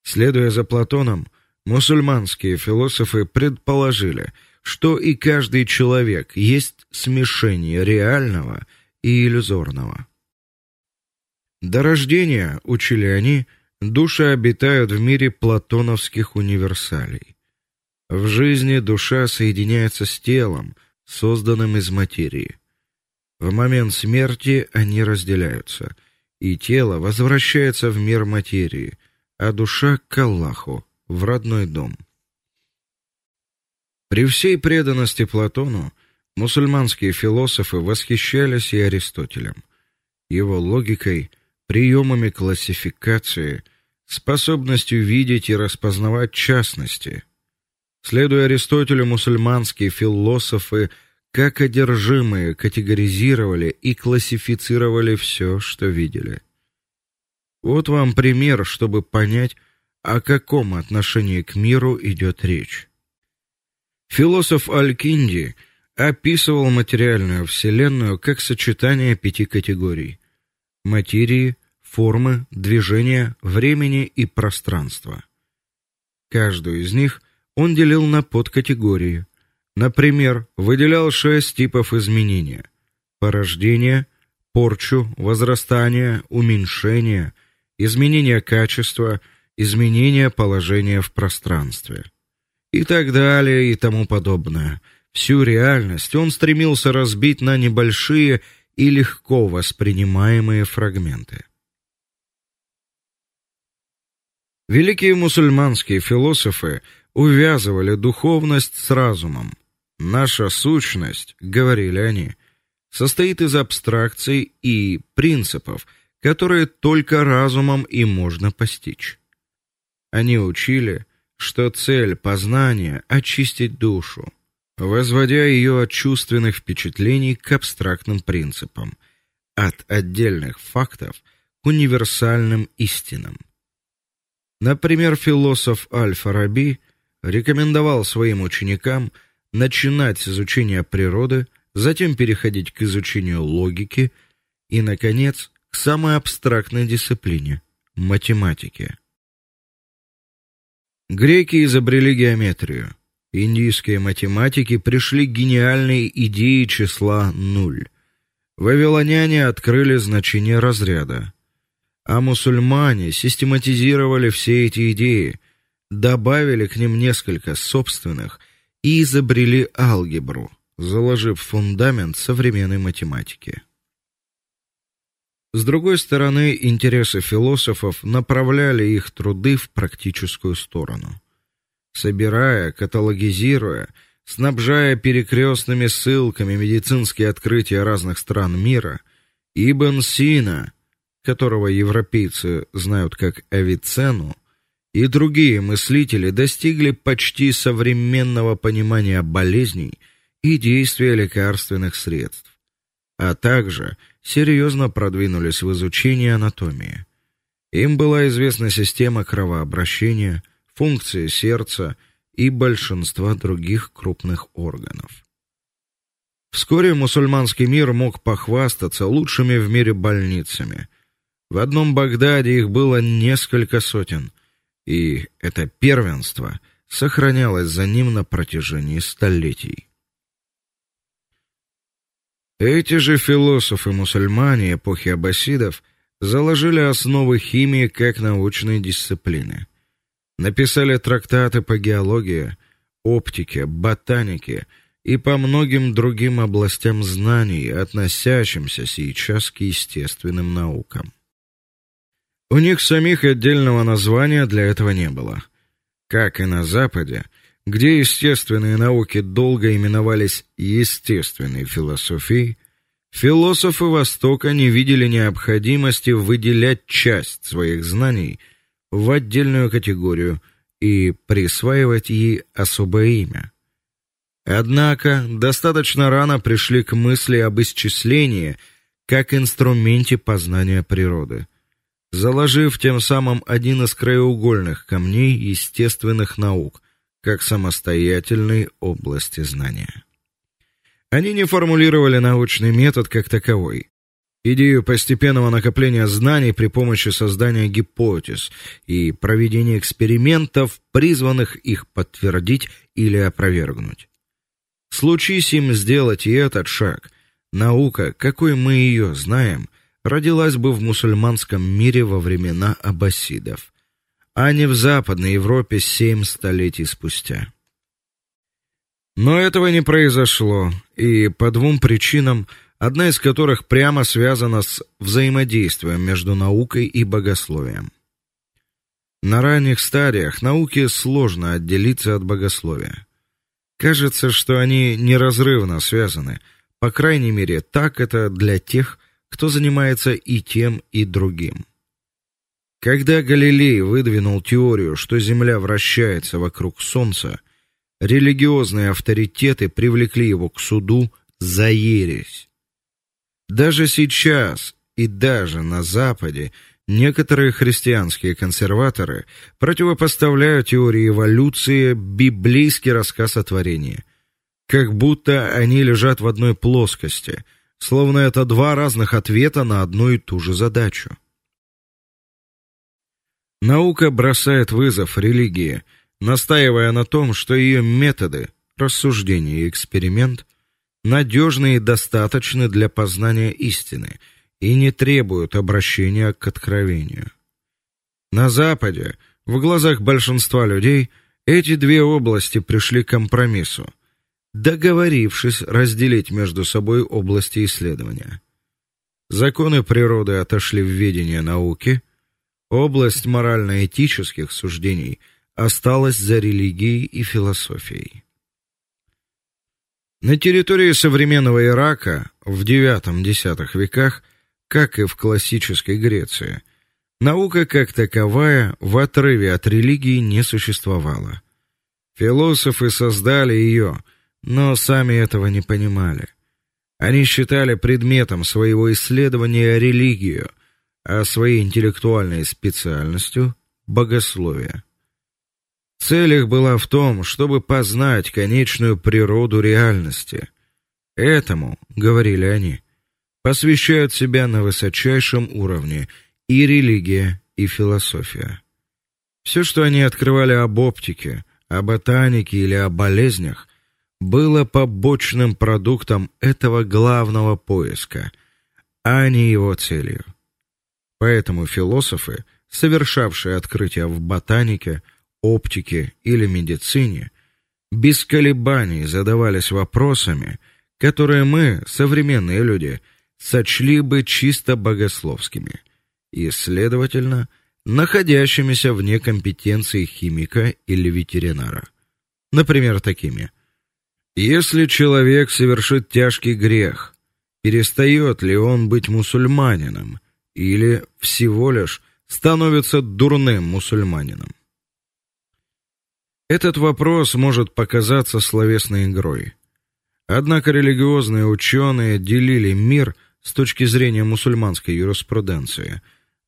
Speaker 1: Следуя за Платоном, мусульманские философы предположили, что и каждый человек есть смешение реального и иллюзорного. До рождения, учили они, души обитают в мире платоновских универсалей. В жизни душа соединяется с телом, созданным из материи. В момент смерти они разделяются, и тело возвращается в мир материи, а душа к Аллаху, в родной дом. При всей преданности Платону мусульманские философы восхищались и Аристотелем, его логикой, приемами классификации, способностью видеть и распознавать частности. Следуя Аристотелю, мусульманские философы как одержимые категоризировали и классифицировали все, что видели. Вот вам пример, чтобы понять, о каком отношении к миру идет речь. Философ Аль-Кинди описывал материальную вселенную как сочетание пяти категорий: материи, формы, движения, времени и пространства. Каждую из них он делил на подкатегории. Например, выделял шесть типов изменения: порождение, порчу, возрастание, уменьшение, изменение качества, изменение положения в пространстве и так далее и тому подобное. Всю реальность он стремился разбить на небольшие и легко воспринимаемые фрагменты. Великие мусульманские философы увязывали духовность с разумом. Наша сущность, говорили они, состоит из абстракций и принципов, которые только разумом и можно постичь. Они учили, что цель познания очистить душу, возводя ее от чувственных впечатлений к абстрактным принципам, от отдельных фактов к универсальным истинам. Например, философ Аль-Фараби рекомендовал своим ученикам начинать с изучения природы, затем переходить к изучению логики и наконец к самой абстрактной дисциплине математике. Греки изобрели геометрию. Индийские математики пришли к гениальной идее числа нуль. Вавилоняне открыли значение разряда, а мусульмане систематизировали все эти идеи, добавили к ним несколько собственных и изобрели алгебру, заложив фундамент современной математики. С другой стороны, интересы философов направляли их труды в практическую сторону. Собирая, каталогизируя, снабжая перекрестными ссылками медицинские открытия разных стран мира, Ибн Сина, которого европейцы знают как Авиценну, и другие мыслители достигли почти современного понимания болезней и действия лекарственных средств, а также серьезно продвинулись в изучении анатомии. Им была известна система кровообращения, функции сердца и большинства других крупных органов. Вскоре мусульманский мир мог похвастаться лучшими в мире больницами. В одном Багдаде их было несколько сотен, и это первенство сохранялось за ним на протяжении столетий. Эти же философы-мусульмане эпохи аббасидов заложили основы химии как научной дисциплины. Написали трактаты по геологии, оптике, ботанике и по многим другим областям знаний, относящимся сейчас к естественным наукам. У них самих отдельного названия для этого не было. Как и на западе, где естественные науки долго именовались естественной философией, философы Востока не видели необходимости выделять часть своих знаний в отдельную категорию и присваивать ей особое имя. Однако достаточно рано пришли к мысли об исчислении как инструменте познания природы, заложив тем самым один из краеугольных камней естественных наук как самостоятельной области знания. Они не формулировали научный метод как таковой, идею постепенного накопления знаний при помощи создания гипотез и проведения экспериментов, призванных их подтвердить или опровергнуть. Случись им сделать и этот шаг, наука, какой мы ее знаем, родилась бы в мусульманском мире во времена аббасидов, а не в Западной Европе семь столетий спустя. Но этого не произошло, и по двум причинам, одна из которых прямо связана с взаимодействием между наукой и богословием. На ранних стадиях науке сложно отделиться от богословия. Кажется, что они неразрывно связаны. По крайней мере, так это для тех, кто занимается и тем, и другим. Когда Галилей выдвинул теорию, что Земля вращается вокруг Солнца, религиозные авторитеты привлекли его к суду за ересь. Даже сейчас и даже на западе некоторые христианские консерваторы противопоставляют теории эволюции библейский рассказ о творении, как будто они лежат в одной плоскости, словно это два разных ответа на одну и ту же задачу. Наука бросает вызов религии, настаивая на том, что ее методы рассуждение и эксперимент надежны и достаточны для познания истины и не требуют обращения к откровению. На западе, в глазах большинства людей, эти две области пришли к компромиссу, договорившись разделить между собой области исследования. Законы природы отошли в ведение науки, область морально-этических суждений осталась за религией и философией. На территории современного Ирака в IX-X веках, как и в классической Греции, наука как таковая в отрыве от религии не существовала. Философы создали ее, но сами этого не понимали. Они считали предметом своего исследования религию, а своей интеллектуальной специальностью богословие. Цель их была в том, чтобы познать конечную природу реальности. Этому, говорили они, посвящают себя на высочайшем уровне и религия, и философия. Все, что они открывали об оптике, о ботанике или о болезнях, было побочным продуктом этого главного поиска, а не его целью. Поэтому философы, совершавшие открытия в ботанике, оптике или медицине, без колебаний задавались вопросами, которые мы, современные люди, сочли бы чисто богословскими и, следовательно, находящимися вне компетенции химика или ветеринара. Например, такими: если человек совершит тяжкий грех, перестает ли он быть мусульманином или всего лишь становится дурным мусульманином? Этот вопрос может показаться словесной игрой. Однако религиозные ученые делили мир с точки зрения мусульманской юриспруденции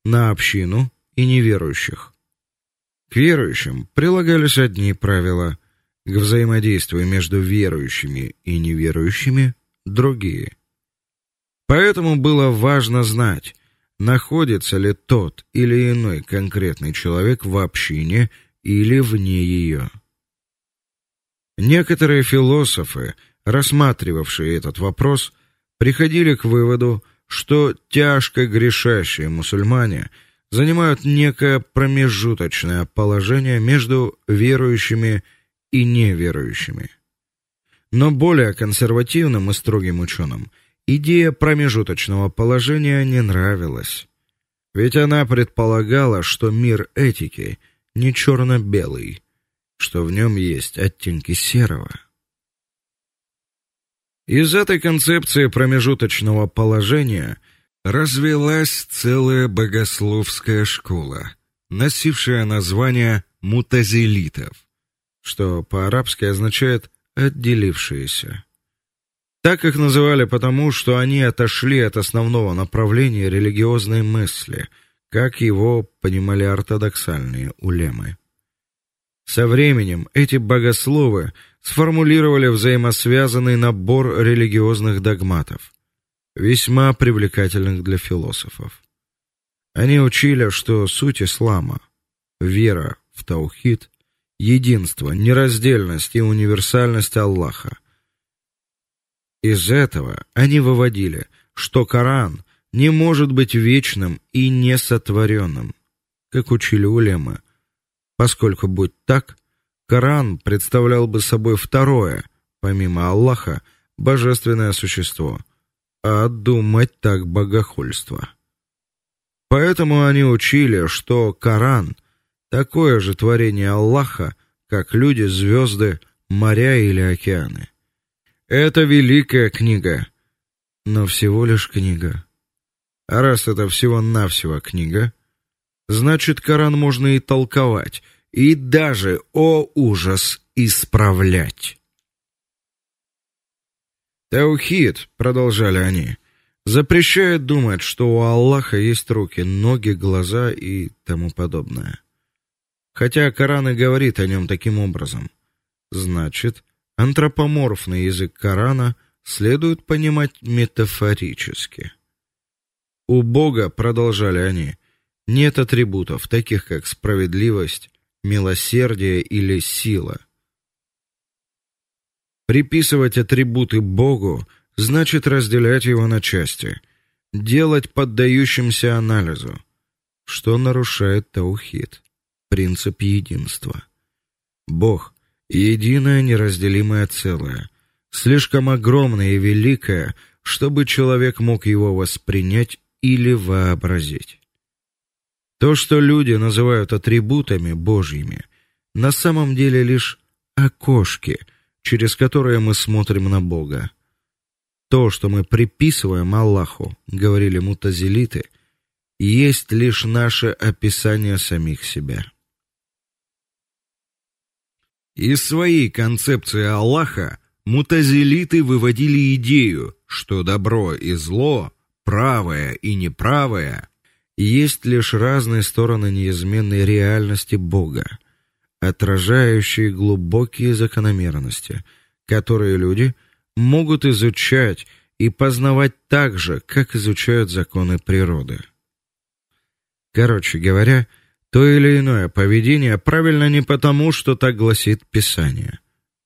Speaker 1: на общину и неверующих. К верующим прилагались одни правила, к взаимодействию между верующими и неверующими другие. Поэтому было важно знать, находится ли тот или иной конкретный человек в общине или вне ее. Некоторые философы, рассматривавшие этот вопрос, приходили к выводу, что тяжко грешащие мусульмане занимают некое промежуточное положение между верующими и неверующими. Но более консервативным и строгим ученым идея промежуточного положения не нравилась. Ведь она предполагала, что мир этики — не черно-белый, что в нем есть оттенки серого. Из этой концепции промежуточного положения развилась целая богословская школа, носившая название мутазилитов, что по-арабски означает отделившиеся. Так их называли потому, что они отошли от основного направления религиозной мысли, как его понимали ортодоксальные улемы. Со временем эти богословы сформулировали взаимосвязанный набор религиозных догматов, весьма привлекательных для философов. Они учили, что суть ислама вера в таухид, единство, нераздельность и универсальность Аллаха. Из этого они выводили, что Коран не может быть вечным и несотворенным, как учили улемы, поскольку будь так, Коран представлял бы собой второе, помимо Аллаха, божественное существо, а думать так богохульство. Поэтому они учили, что Коран такое же творение Аллаха, как люди, звезды, моря или океаны. Это великая книга, но всего лишь книга. А раз это всего-навсего книга, значит, Коран можно и толковать, и даже, о ужас, исправлять. Таухид, продолжали они, запрещает думать, что у Аллаха есть руки, ноги, глаза и тому подобное. Хотя Коран и говорит о нем таким образом. Значит, антропоморфный язык Корана следует понимать метафорически. У Бога, продолжали они, нет атрибутов, таких как справедливость, милосердие или сила. Приписывать атрибуты Богу значит разделять его на части, делать поддающимся анализу, что нарушает таухид, принцип единства. Бог единое неразделимое целое, слишком огромное и великое, чтобы человек мог его воспринять или вообразить. То, что люди называют атрибутами божьими, на самом деле лишь окошки, через которые мы смотрим на Бога. То, что мы приписываем Аллаху, говорили мутазилиты, есть лишь наше описание самих себя. Из своей концепции Аллаха мутазилиты выводили идею, что добро и зло, правое и неправое есть лишь разные стороны неизменной реальности Бога, отражающие глубокие закономерности, которые люди могут изучать и познавать так же, как изучают законы природы. Короче говоря, то или иное поведение правильно не потому, что так гласит Писание.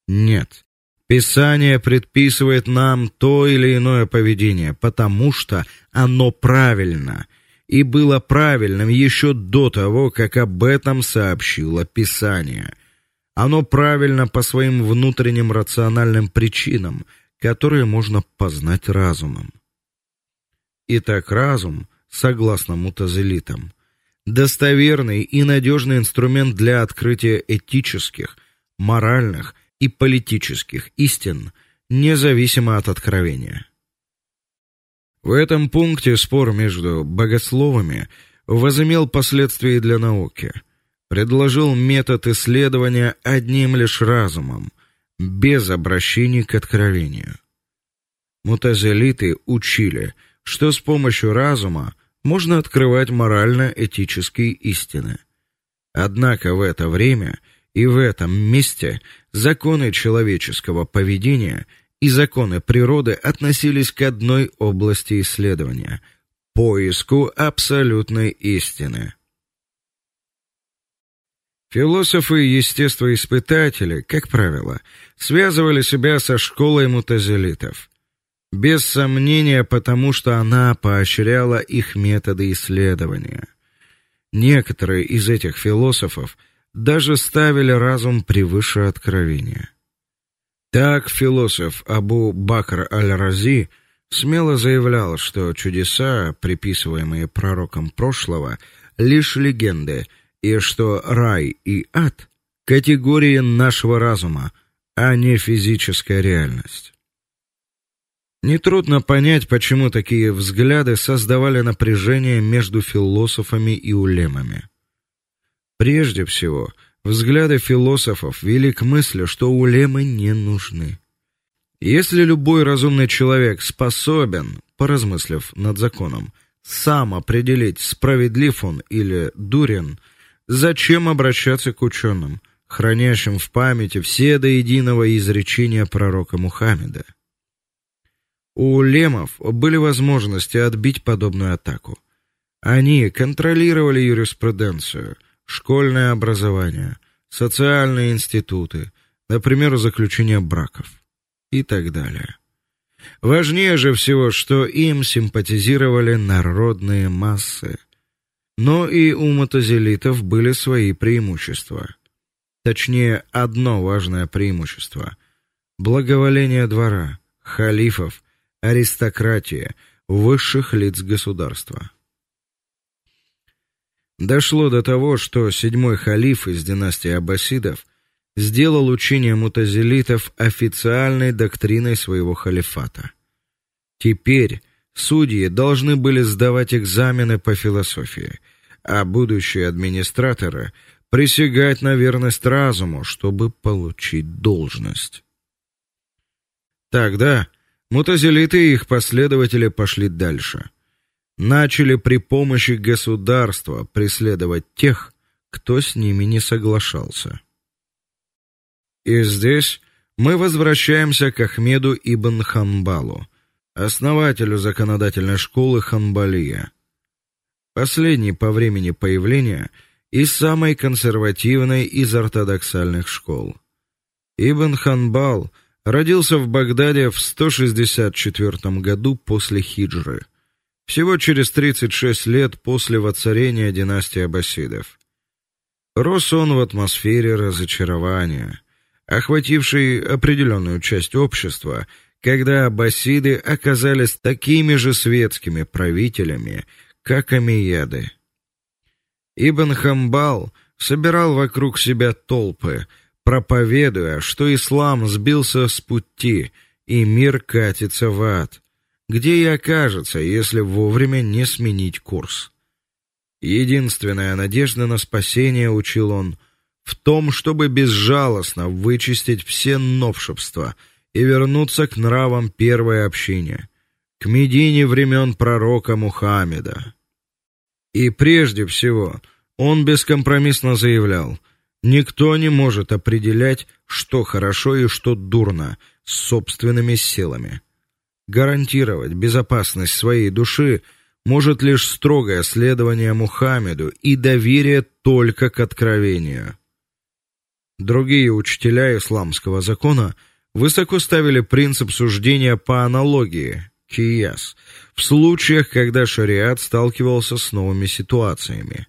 Speaker 1: Нет. Писание предписывает нам то или иное поведение, потому что оно правильно и было правильным еще до того, как об этом сообщило Писание. Оно правильно по своим внутренним рациональным причинам, которые можно познать разумом. Итак, разум, согласно мутазилитам, достоверный и надежный инструмент для открытия этических, моральных и политических истин, независимо от откровения. В этом пункте спор между богословами возымел последствия для науки. Предложил метод исследования одним лишь разумом, без обращения к откровению. Мутазилиты учили, что с помощью разума можно открывать морально-этические истины. Однако в это время и в этом месте законы человеческого поведения и законы природы относились к одной области исследования поиску абсолютной истины. Философы и естествоиспытатели, как правило, связывали себя со школой мутазилитов. Без сомнения, потому что она поощряла их методы исследования. Некоторые из этих философов даже ставили разум превыше откровения. Так философ Абу Бакр аль-Рази смело заявлял, что чудеса, приписываемые пророкам прошлого, лишь легенды, и что рай и ад категории нашего разума, а не физическая реальность. Нетрудно понять, почему такие взгляды создавали напряжение между философами и улемами. Прежде всего, Взгляды философов вели к мысли, что улемы не нужны. Если любой разумный человек способен, поразмыслив над законом, сам определить, справедлив он или дурен, зачем обращаться к ученым, хранящим в памяти все до единого изречения пророка Мухаммеда? У лемов были возможности отбить подобную атаку. Они контролировали юриспруденцию, школьное образование, социальные институты, например, заключение браков и так далее. Важнее же всего, что им симпатизировали народные массы. Но и у мутазилитов были свои преимущества. Точнее, одно важное преимущество благоволение двора, халифов аристократия, высших лиц государства. Дошло до того, что седьмой халиф из династии аббасидов сделал учение мутазилитов официальной доктриной своего халифата. Теперь судьи должны были сдавать экзамены по философии, а будущие администраторы присягать на верность разуму, чтобы получить должность. Тогда Мутазилиты и их последователи пошли дальше. Начали при помощи государства преследовать тех, кто с ними не соглашался. И здесь мы возвращаемся к Ахмеду ибн Ханбалу, основателю законодательной школы Ханбалия. Последний по времени появления и самой консервативной из ортодоксальных школ. Ибн Ханбал – Родился в Багдаде в 164 году после хиджры, всего через 36 лет после воцарения династии аббасидов. Рос он в атмосфере разочарования, охватившей определенную часть общества, когда аббасиды оказались такими же светскими правителями, как амияды. Ибн Хамбал собирал вокруг себя толпы, проповедуя, что ислам сбился с пути и мир катится в ад, где и окажется, если вовремя не сменить курс. Единственная надежда на спасение, учил он, в том, чтобы безжалостно вычистить все новшества и вернуться к нравам первой общины, к Медине времен пророка Мухаммеда. И прежде всего, он бескомпромиссно заявлял: Никто не может определять, что хорошо и что дурно с собственными силами. Гарантировать безопасность своей души может лишь строгое следование Мухаммеду и доверие только к откровению. Другие учителя исламского закона высоко ставили принцип суждения по аналогии, кияс, в случаях, когда шариат сталкивался с новыми ситуациями.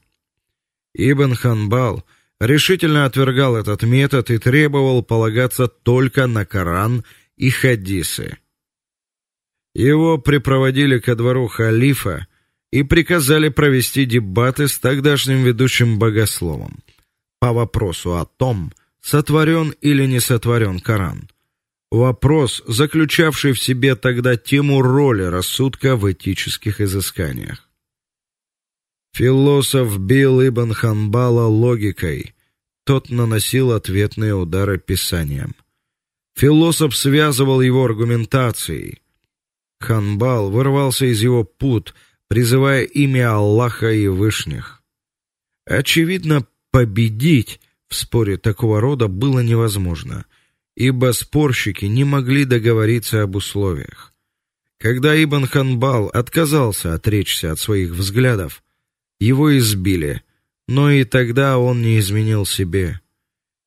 Speaker 1: Ибн Ханбал – решительно отвергал этот метод и требовал полагаться только на Коран и хадисы. Его припроводили ко двору халифа и приказали провести дебаты с тогдашним ведущим богословом по вопросу о том, сотворен или не сотворен Коран. Вопрос, заключавший в себе тогда тему роли рассудка в этических изысканиях. Философ бил Ибн Ханбала логикой, тот наносил ответные удары писанием. Философ связывал его аргументацией. Ханбал вырвался из его пут, призывая имя Аллаха и вышних. Очевидно, победить в споре такого рода было невозможно, ибо спорщики не могли договориться об условиях. Когда Ибн Ханбал отказался отречься от своих взглядов, его избили, но и тогда он не изменил себе.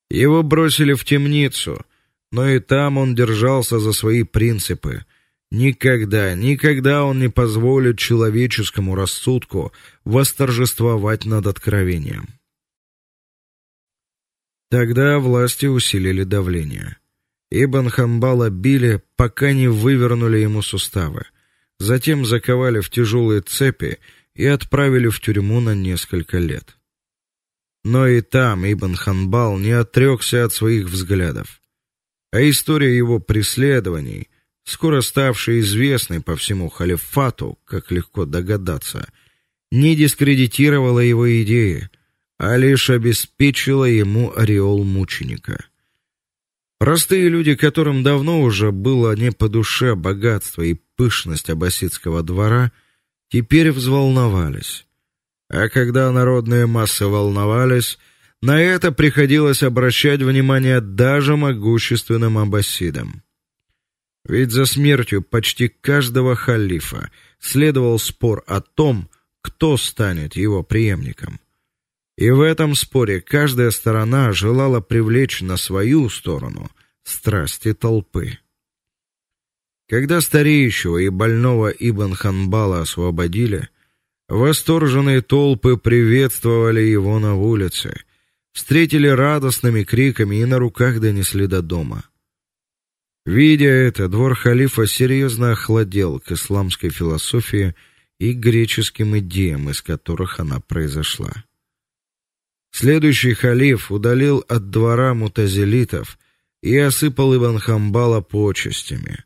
Speaker 1: Его бросили в темницу, но и там он держался за свои принципы. Никогда, никогда он не позволит человеческому рассудку восторжествовать над откровением. Тогда власти усилили давление. Ибн Хамбала били, пока не вывернули ему суставы. Затем заковали в тяжелые цепи и отправили в тюрьму на несколько лет. Но и там Ибн Ханбал не отрекся от своих взглядов. А история его преследований, скоро ставшая известной по всему халифату, как легко догадаться, не дискредитировала его идеи, а лишь обеспечила ему ореол мученика. Простые люди, которым давно уже было не по душе богатство и пышность аббасидского двора, теперь взволновались. А когда народные массы волновались, на это приходилось обращать внимание даже могущественным аббасидам. Ведь за смертью почти каждого халифа следовал спор о том, кто станет его преемником. И в этом споре каждая сторона желала привлечь на свою сторону страсти толпы. Когда стареющего и больного Ибн Ханбала освободили, восторженные толпы приветствовали его на улице, встретили радостными криками и на руках донесли до дома. Видя это, двор халифа серьезно охладел к исламской философии и греческим идеям, из которых она произошла. Следующий халиф удалил от двора мутазилитов и осыпал Ибн Хамбала почестями,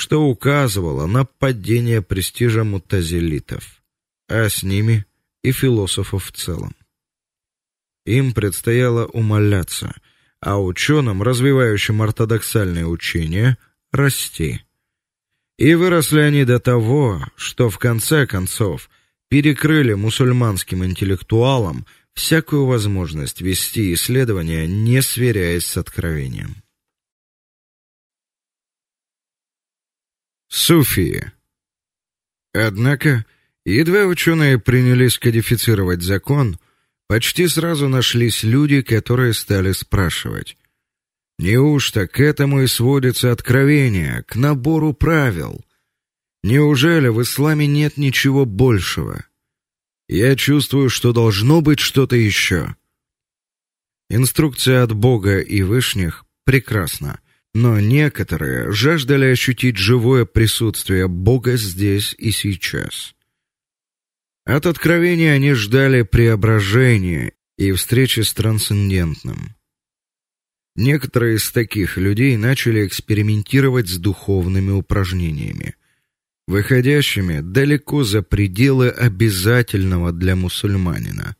Speaker 1: что указывало на падение престижа мутазилитов, а с ними и философов в целом. Им предстояло умаляться, а ученым, развивающим ортодоксальные учения, расти. И выросли они до того, что в конце концов перекрыли мусульманским интеллектуалам всякую возможность вести исследования, не сверяясь с откровением. Суфии. Однако, едва ученые принялись кодифицировать закон, почти сразу нашлись люди, которые стали спрашивать: неужто к этому и сводится откровение, к набору правил? Неужели в исламе нет ничего большего? Я чувствую, что должно быть что-то еще. Инструкция от Бога и вышних прекрасна, но некоторые жаждали ощутить живое присутствие Бога здесь и сейчас. От откровения они ждали преображения и встречи с трансцендентным. Некоторые из таких людей начали экспериментировать с духовными упражнениями выходящими далеко за пределы обязательного для мусульманина.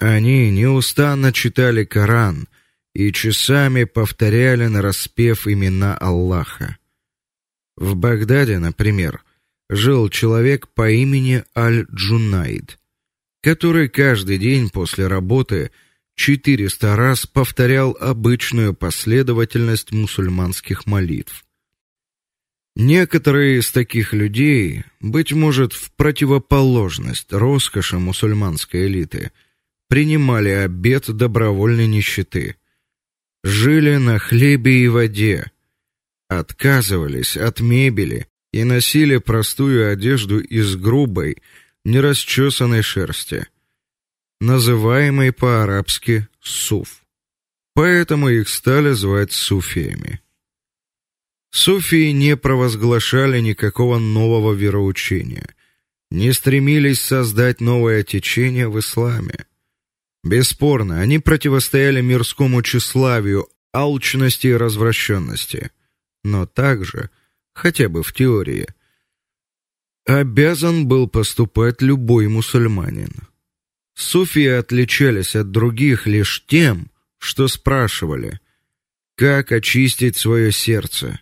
Speaker 1: Они неустанно читали Коран и часами повторяли нараспев имена Аллаха. В Багдаде, например, жил человек по имени Аль-Джунайд, который каждый день после работы 400 раз повторял обычную последовательность мусульманских молитв. Некоторые из таких людей, быть может, в противоположность роскоши мусульманской элиты, принимали обет добровольной нищеты, жили на хлебе и воде, отказывались от мебели и носили простую одежду из грубой, нерасчесанной шерсти, называемой по-арабски суф. Поэтому их стали звать суфиями. Суфии не провозглашали никакого нового вероучения, не стремились создать новое течение в исламе. Бесспорно, они противостояли мирскому тщеславию, алчности и развращенности, но также, хотя бы в теории, обязан был поступать любой мусульманин. Суфии отличались от других лишь тем, что спрашивали: как очистить свое сердце?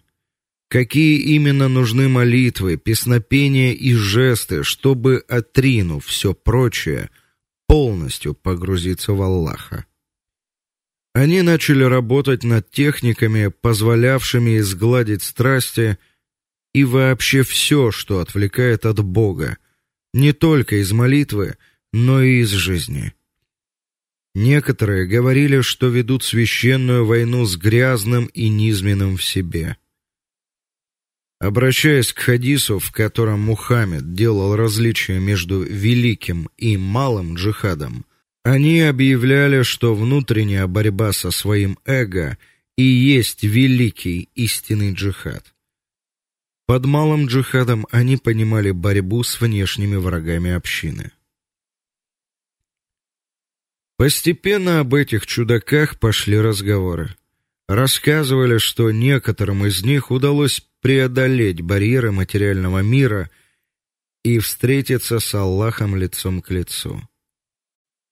Speaker 1: Какие именно нужны молитвы, песнопения и жесты, чтобы отринув все прочее, полностью погрузиться в Аллаха? Они начали работать над техниками, позволявшими изгладить страсти и вообще все, что отвлекает от Бога, не только из молитвы, но и из жизни. Некоторые говорили, что ведут священную войну с грязным и низменным в себе. Обращаясь к хадису, в котором Мухаммед делал различие между великим и малым джихадом, они объявляли, что внутренняя борьба со своим эго и есть великий истинный джихад. Под малым джихадом они понимали борьбу с внешними врагами общины. Постепенно об этих чудаках пошли разговоры. Рассказывали, что некоторым из них удалось преодолеть барьеры материального мира и встретиться с Аллахом лицом к лицу.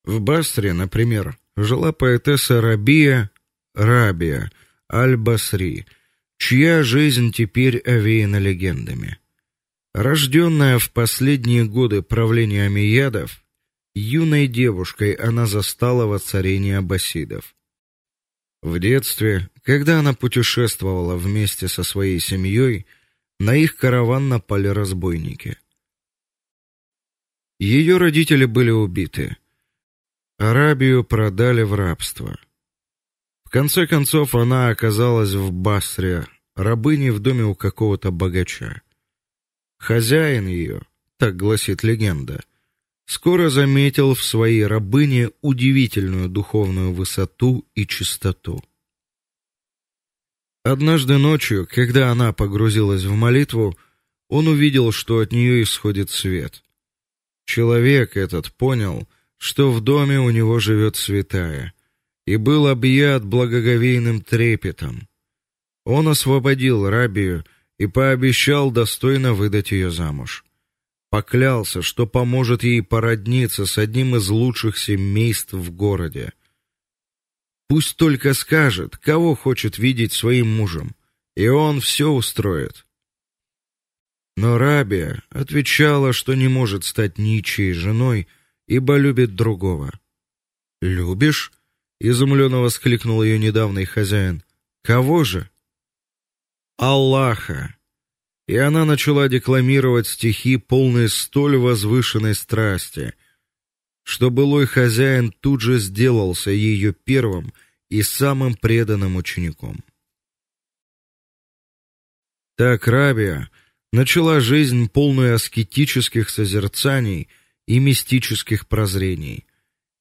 Speaker 1: В Басре, например, жила поэтесса Рабия Рабия Аль-Басри, чья жизнь теперь овеяна легендами. Рожденная в последние годы правления Амиядов, юной девушкой она застала воцарение аббасидов. В детстве, когда она путешествовала вместе со своей семьей, на их караван напали разбойники. Ее родители были убиты. Арабию продали в рабство. В конце концов она оказалась в Басре, рабыней в доме у какого-то богача. Хозяин ее, так гласит легенда, скоро заметил в своей рабыне удивительную духовную высоту и чистоту. Однажды ночью, когда она погрузилась в молитву, он увидел, что от нее исходит свет. Человек этот понял, что в доме у него живет святая, и был объят благоговейным трепетом. Он освободил рабию и пообещал достойно выдать ее замуж. Поклялся, что поможет ей породниться с одним из лучших семейств в городе. Пусть только скажет, кого хочет видеть своим мужем, и он все устроит. Но Рабия отвечала, что не может стать ничьей женой, ибо любит другого. Любишь? изумленно воскликнул ее недавний хозяин. Кого же? Аллаха. И она начала декламировать стихи, полные столь возвышенной страсти, что былой хозяин тут же сделался ее первым и самым преданным учеником. Так Рабия начала жизнь полную аскетических созерцаний и мистических прозрений,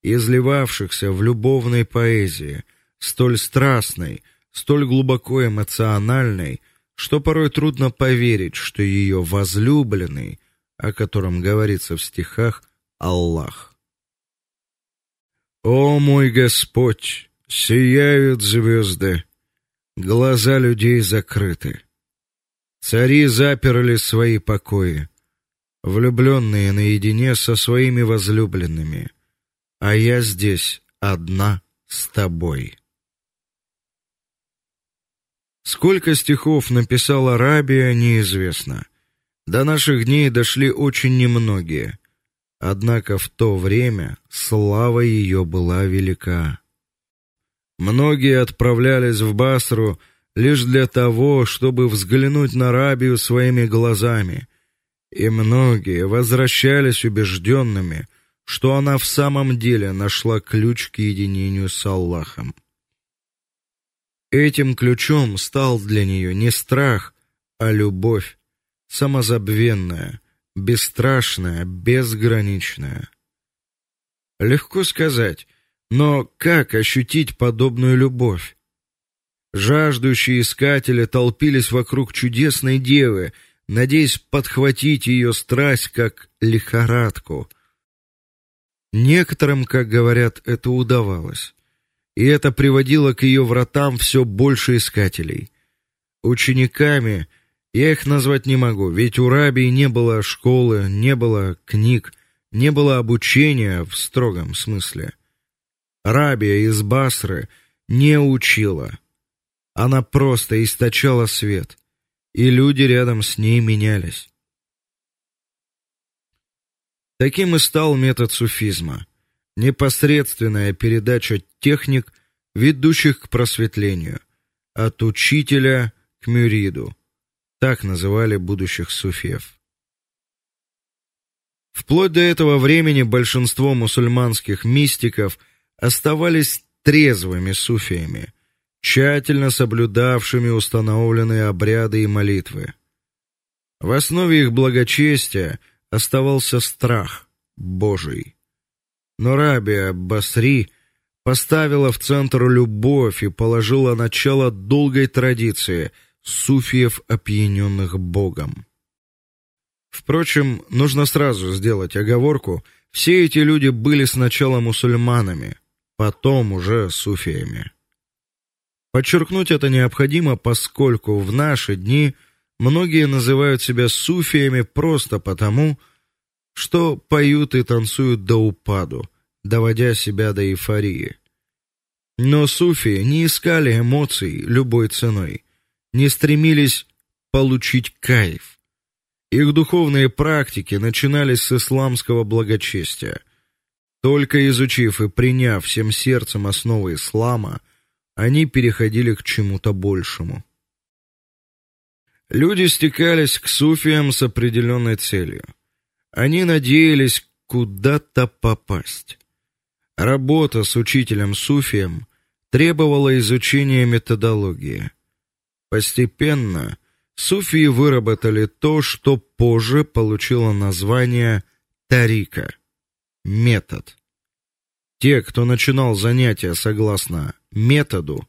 Speaker 1: изливавшихся в любовной поэзии, столь страстной, столь глубоко эмоциональной, что порой трудно поверить, что ее возлюбленный, о котором говорится в стихах, Аллах. О мой Господь, сияют звезды, глаза людей закрыты. Цари заперли свои покои, влюбленные наедине со своими возлюбленными, а я здесь одна с тобой. Сколько стихов написала Рабия, неизвестно. До наших дней дошли очень немногие. Однако в то время слава ее была велика. Многие отправлялись в Басру лишь для того, чтобы взглянуть на Рабию своими глазами, и многие возвращались убежденными, что она в самом деле нашла ключ к единению с Аллахом. Этим ключом стал для нее не страх, а любовь, самозабвенная, бесстрашная, безграничная. Легко сказать, но как ощутить подобную любовь? Жаждущие искатели толпились вокруг чудесной девы, надеясь подхватить ее страсть как лихорадку. Некоторым, как говорят, это удавалось и это приводило к ее вратам все больше искателей. Учениками я их назвать не могу, ведь у Рабии не было школы, не было книг, не было обучения в строгом смысле. Рабия из Басры не учила. Она просто источала свет, и люди рядом с ней менялись. Таким и стал метод суфизма непосредственная передача техник, ведущих к просветлению, от учителя к мюриду. Так называли будущих суфиев. Вплоть до этого времени большинство мусульманских мистиков оставались трезвыми суфиями, тщательно соблюдавшими установленные обряды и молитвы. В основе их благочестия оставался страх Божий. Но Рабия Басри поставила в центр любовь и положила начало долгой традиции суфиев, опьяненных Богом. Впрочем, нужно сразу сделать оговорку: все эти люди были сначала мусульманами, потом уже суфиями. Подчеркнуть это необходимо, поскольку в наши дни многие называют себя суфиями просто потому, что поют и танцуют до упаду, доводя себя до эйфории. Но суфи не искали эмоций любой ценой, не стремились получить кайф. Их духовные практики начинались с исламского благочестия. Только изучив и приняв всем сердцем основы ислама, они переходили к чему-то большему. Люди стекались к суфиям с определенной целью. Они надеялись куда-то попасть. Работа с учителем-суфием требовала изучения методологии. Постепенно суфии выработали то, что позже получило название тарика метод. Те, кто начинал занятия согласно методу,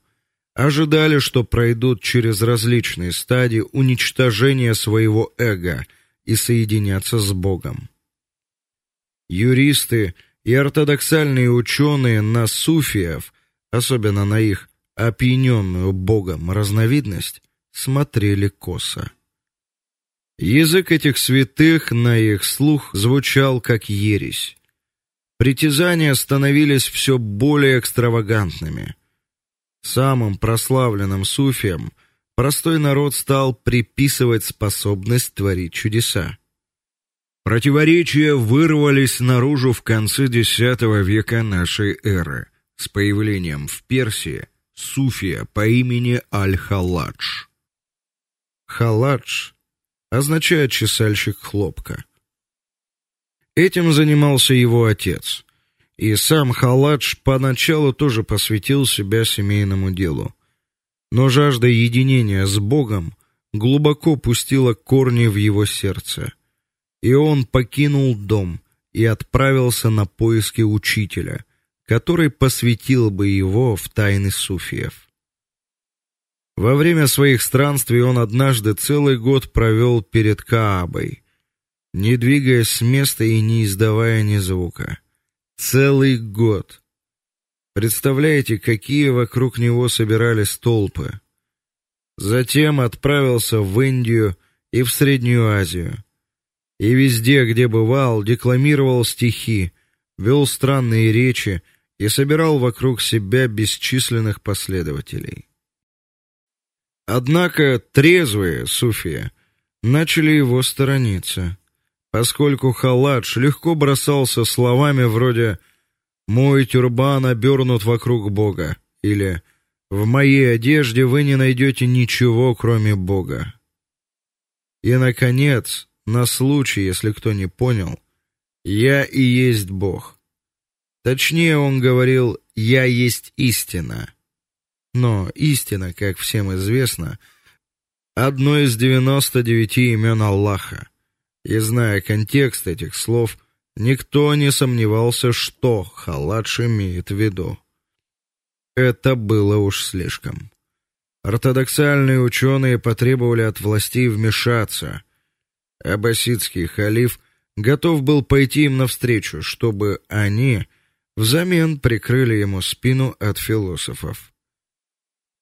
Speaker 1: ожидали, что пройдут через различные стадии уничтожения своего эго и соединятся с Богом. Юристы и ортодоксальные ученые на суфиев, особенно на их опьяненную Богом разновидность, смотрели косо. Язык этих святых на их слух звучал как ересь. Притязания становились все более экстравагантными. Самым прославленным суфиям простой народ стал приписывать способность творить чудеса. Противоречия вырвались наружу в конце X века нашей эры с появлением в Персии суфия по имени Аль-Халадж. Халадж означает чесальщик хлопка. Этим занимался его отец. И сам Халадж поначалу тоже посвятил себя семейному делу. Но жажда единения с Богом глубоко пустила корни в его сердце и он покинул дом и отправился на поиски учителя, который посвятил бы его в тайны суфиев. Во время своих странствий он однажды целый год провел перед Каабой, не двигаясь с места и не издавая ни звука. Целый год. Представляете, какие вокруг него собирались толпы. Затем отправился в Индию и в Среднюю Азию и везде, где бывал, декламировал стихи, вел странные речи и собирал вокруг себя бесчисленных последователей. Однако трезвые суфии начали его сторониться, поскольку Халадж легко бросался словами вроде «Мой тюрбан обернут вокруг Бога» или «В моей одежде вы не найдете ничего, кроме Бога». И, наконец, на случай, если кто не понял, я и есть Бог. Точнее, он говорил: "Я есть истина". Но истина, как всем известно, одно из 99 имен Аллаха. И зная контекст этих слов, никто не сомневался, что Халадж имеет в виду. Это было уж слишком. Ортодоксальные ученые потребовали от властей вмешаться, Аббасидский халиф готов был пойти им навстречу, чтобы они взамен прикрыли ему спину от философов.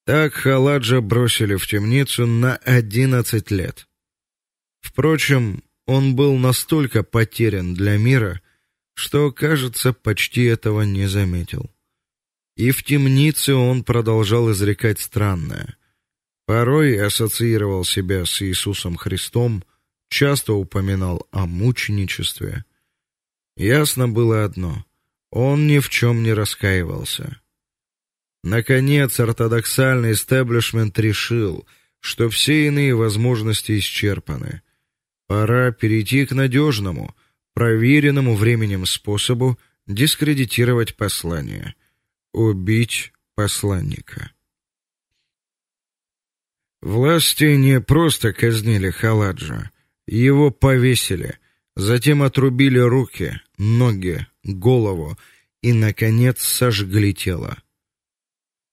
Speaker 1: Так Халаджа бросили в темницу на одиннадцать лет. Впрочем, он был настолько потерян для мира, что, кажется, почти этого не заметил. И в темнице он продолжал изрекать странное. Порой ассоциировал себя с Иисусом Христом, часто упоминал о мученичестве. Ясно было одно: он ни в чем не раскаивался. Наконец, ортодоксальный истеблишмент решил, что все иные возможности исчерпаны. Пора перейти к надежному, проверенному временем способу дискредитировать послание убить посланника. Власти не просто казнили Халаджа, его повесили, затем отрубили руки, ноги, голову и наконец сожгли тело.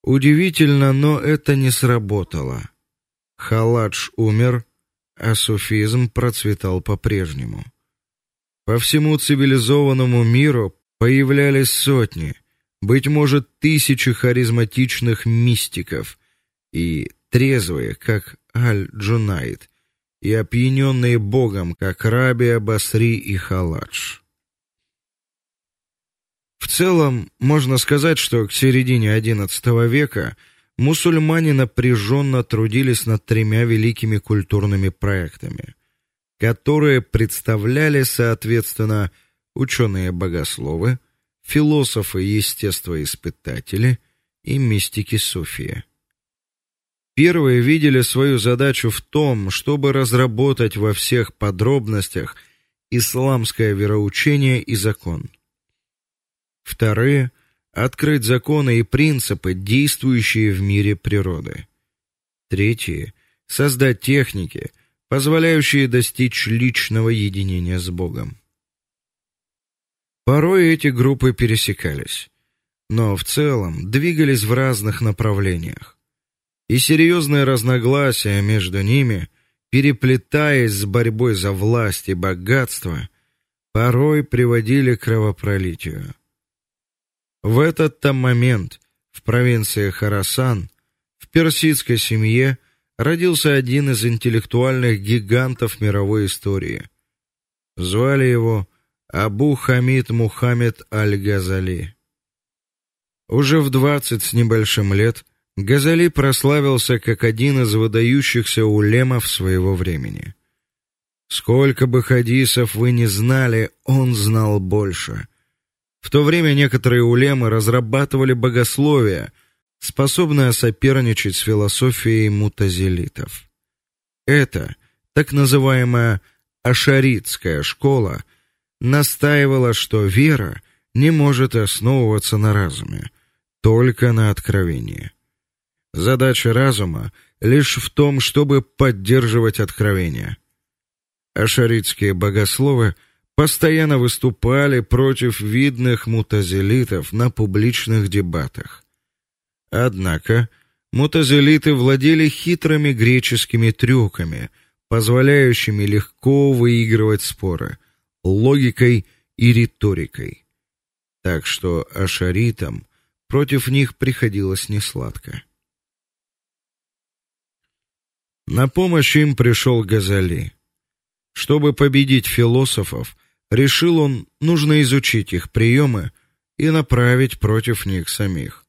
Speaker 1: Удивительно, но это не сработало. Халадж умер, а суфизм процветал по-прежнему. По всему цивилизованному миру появлялись сотни, быть может, тысячи харизматичных мистиков и трезвые, как Аль-Джунайд, и опьяненные Богом, как Рабия Басри и Халадж. В целом, можно сказать, что к середине XI века мусульмане напряженно трудились над тремя великими культурными проектами, которые представляли, соответственно, ученые-богословы, философы-естествоиспытатели и мистики Суфии. Первые видели свою задачу в том, чтобы разработать во всех подробностях исламское вероучение и закон. Вторые открыть законы и принципы, действующие в мире природы. Третьи создать техники, позволяющие достичь личного единения с Богом. Порой эти группы пересекались, но в целом двигались в разных направлениях. И серьезные разногласия между ними, переплетаясь с борьбой за власть и богатство, порой приводили к кровопролитию. В этот-то момент в провинции Харасан, в персидской семье, родился один из интеллектуальных гигантов мировой истории. Звали его Абу Хамид Мухаммед аль-Газали. Уже в двадцать с небольшим лет Газали прославился как один из выдающихся улемов своего времени. Сколько бы хадисов вы ни знали, он знал больше. В то время некоторые улемы разрабатывали богословие, способное соперничать с философией мутазилитов. Это так называемая ашаритская школа настаивала, что вера не может основываться на разуме, только на откровении. Задача разума лишь в том, чтобы поддерживать откровение. Ашаритские богословы постоянно выступали против видных мутазилитов на публичных дебатах. Однако мутазилиты владели хитрыми греческими трюками, позволяющими легко выигрывать споры логикой и риторикой. Так что ашаритам против них приходилось несладко. На помощь им пришел Газали. Чтобы победить философов, решил он, нужно изучить их приемы и направить против них самих.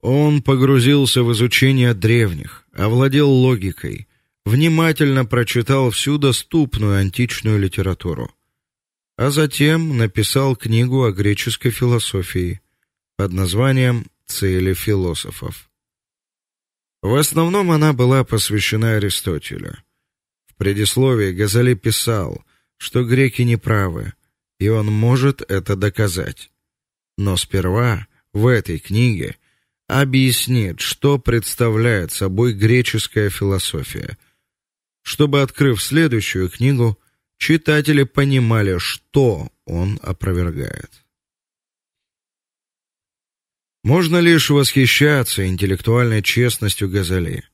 Speaker 1: Он погрузился в изучение древних, овладел логикой, внимательно прочитал всю доступную античную литературу, а затем написал книгу о греческой философии под названием Цели философов. В основном она была посвящена Аристотелю. В предисловии Газали писал, что греки не правы, и он может это доказать. Но сперва в этой книге объяснит, что представляет собой греческая философия – чтобы, открыв следующую книгу, читатели понимали, что он опровергает. Можно лишь восхищаться интеллектуальной честностью Газали.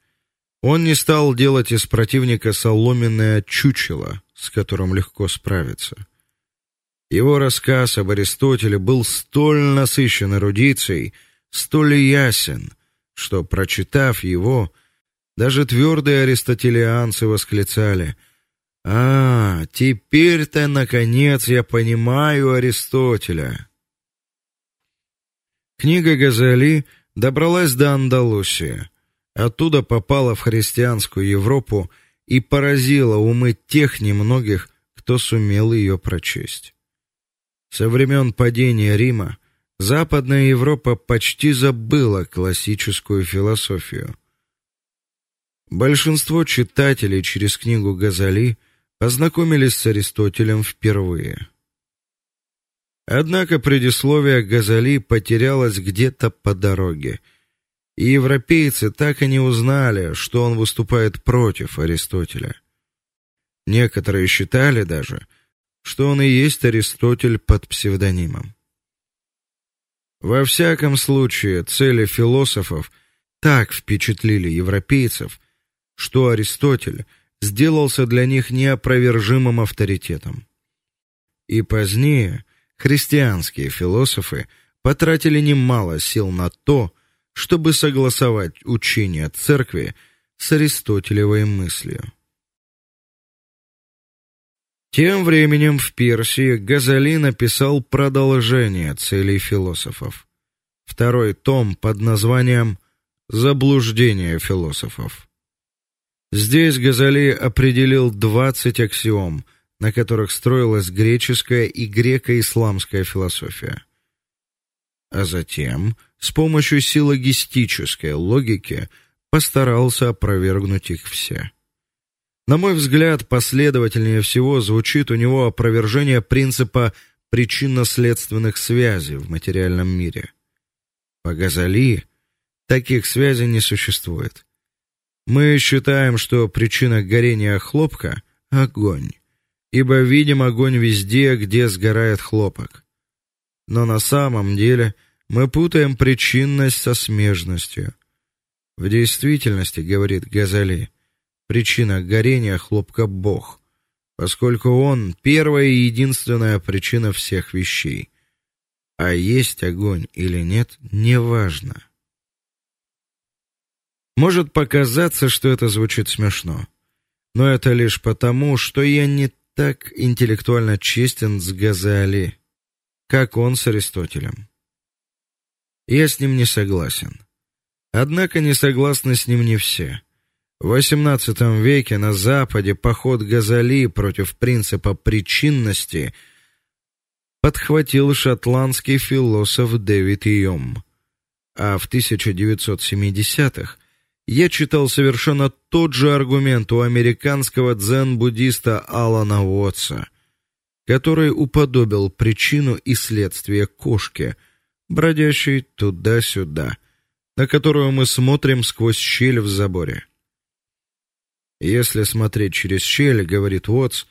Speaker 1: Он не стал делать из противника соломенное чучело, с которым легко справиться. Его рассказ об Аристотеле был столь насыщен эрудицией, столь ясен, что прочитав его, даже твердые аристотелианцы восклицали: "А, теперь-то наконец я понимаю Аристотеля". Книга Газали добралась до Андалусии, оттуда попала в христианскую Европу и поразила умы тех немногих, кто сумел ее прочесть. Со времен падения Рима Западная Европа почти забыла классическую философию. Большинство читателей через книгу Газали познакомились с Аристотелем впервые. Однако предисловие Газали потерялось где-то по дороге, и европейцы так и не узнали, что он выступает против Аристотеля. Некоторые считали даже, что он и есть Аристотель под псевдонимом. Во всяком случае, цели философов так впечатлили европейцев, что Аристотель сделался для них неопровержимым авторитетом. И позднее христианские философы потратили немало сил на то, чтобы согласовать учение церкви с аристотелевой мыслью. Тем временем в Персии Газали написал продолжение целей философов. Второй том под названием Заблуждение философов. Здесь Газали определил 20 аксиом, на которых строилась греческая и греко-исламская философия. А затем, с помощью силлогистической логики, постарался опровергнуть их все. На мой взгляд, последовательнее всего звучит у него опровержение принципа причинно-следственных связей в материальном мире. По Газали таких связей не существует. Мы считаем, что причина горения хлопка огонь, ибо видим огонь везде, где сгорает хлопок. Но на самом деле мы путаем причинность со смежностью. В действительности, говорит Газали, причина горения хлопка Бог, поскольку он первая и единственная причина всех вещей. А есть огонь или нет, неважно. Может показаться, что это звучит смешно, но это лишь потому, что я не так интеллектуально честен с Газали, как он с Аристотелем. Я с ним не согласен. Однако не согласны с ним не все. В XVIII веке на западе поход Газали против принципа причинности подхватил шотландский философ Дэвид Йом. А в 1970-х я читал совершенно тот же аргумент у американского дзен-буддиста Алана Уотса, который уподобил причину и следствие кошке, бродящей туда-сюда, на которую мы смотрим сквозь щель в заборе. Если смотреть через щель, говорит Уотс,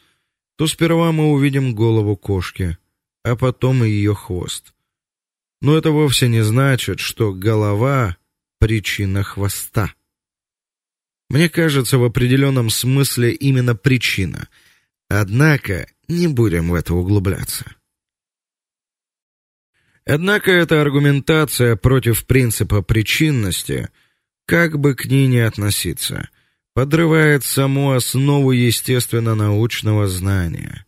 Speaker 1: то сперва мы увидим голову кошки, а потом и ее хвост. Но это вовсе не значит, что голова причина хвоста. Мне кажется, в определенном смысле именно причина. Однако не будем в это углубляться. Однако эта аргументация против принципа причинности, как бы к ней ни относиться, подрывает саму основу естественно-научного знания.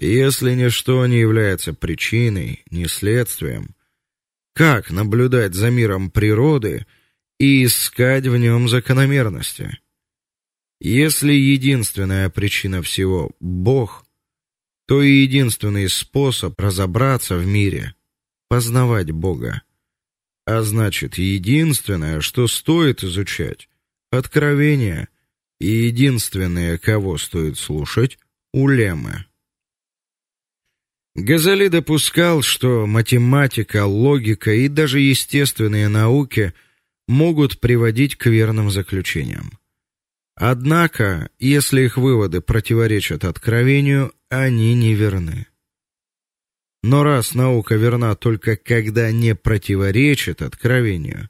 Speaker 1: Если ничто не является причиной, ни следствием, как наблюдать за миром природы и искать в нем закономерности? Если единственная причина всего Бог, то и единственный способ разобраться в мире познавать Бога. А значит, единственное, что стоит изучать Откровение и единственное, кого стоит слушать, улемы. Газали допускал, что математика, логика и даже естественные науки могут приводить к верным заключениям. Однако, если их выводы противоречат откровению, они неверны. Но раз наука верна только когда не противоречит откровению,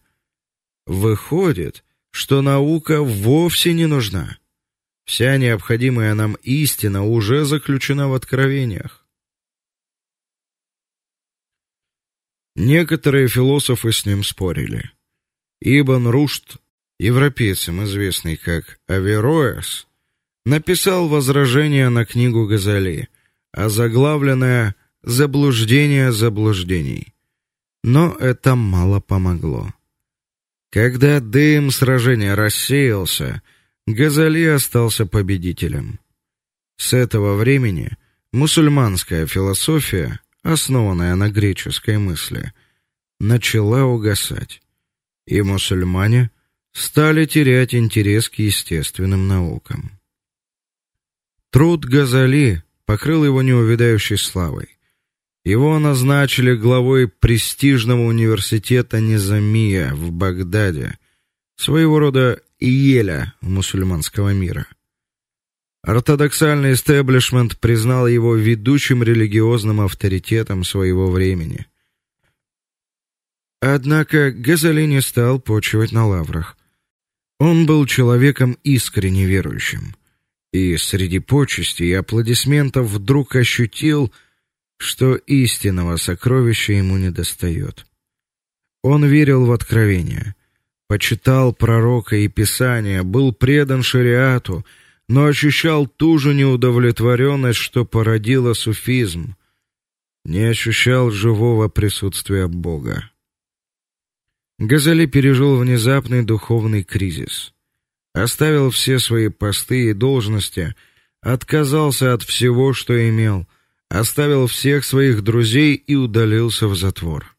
Speaker 1: выходит, что наука вовсе не нужна. Вся необходимая нам истина уже заключена в откровениях. Некоторые философы с ним спорили. Ибн Рушд, европейцам известный как Авероэс, написал возражение на книгу Газали, озаглавленное Заблуждение заблуждений. Но это мало помогло. Когда дым сражения рассеялся, Газали остался победителем. С этого времени мусульманская философия, основанная на греческой мысли, начала угасать, и мусульмане стали терять интерес к естественным наукам. Труд Газали покрыл его неувядающей славой. Его назначили главой престижного университета Низамия в Багдаде, своего рода Иеля мусульманского мира. Ортодоксальный истеблишмент признал его ведущим религиозным авторитетом своего времени. Однако Газали не стал почивать на лаврах. Он был человеком искренне верующим, и среди почестей и аплодисментов вдруг ощутил, что истинного сокровища ему недостает. Он верил в откровения, почитал пророка и писания, был предан шариату, но ощущал ту же неудовлетворенность, что породила суфизм. Не ощущал живого присутствия Бога. Газали пережил внезапный духовный кризис. Оставил все свои посты и должности, отказался от всего, что имел, оставил всех своих друзей и удалился в затвор.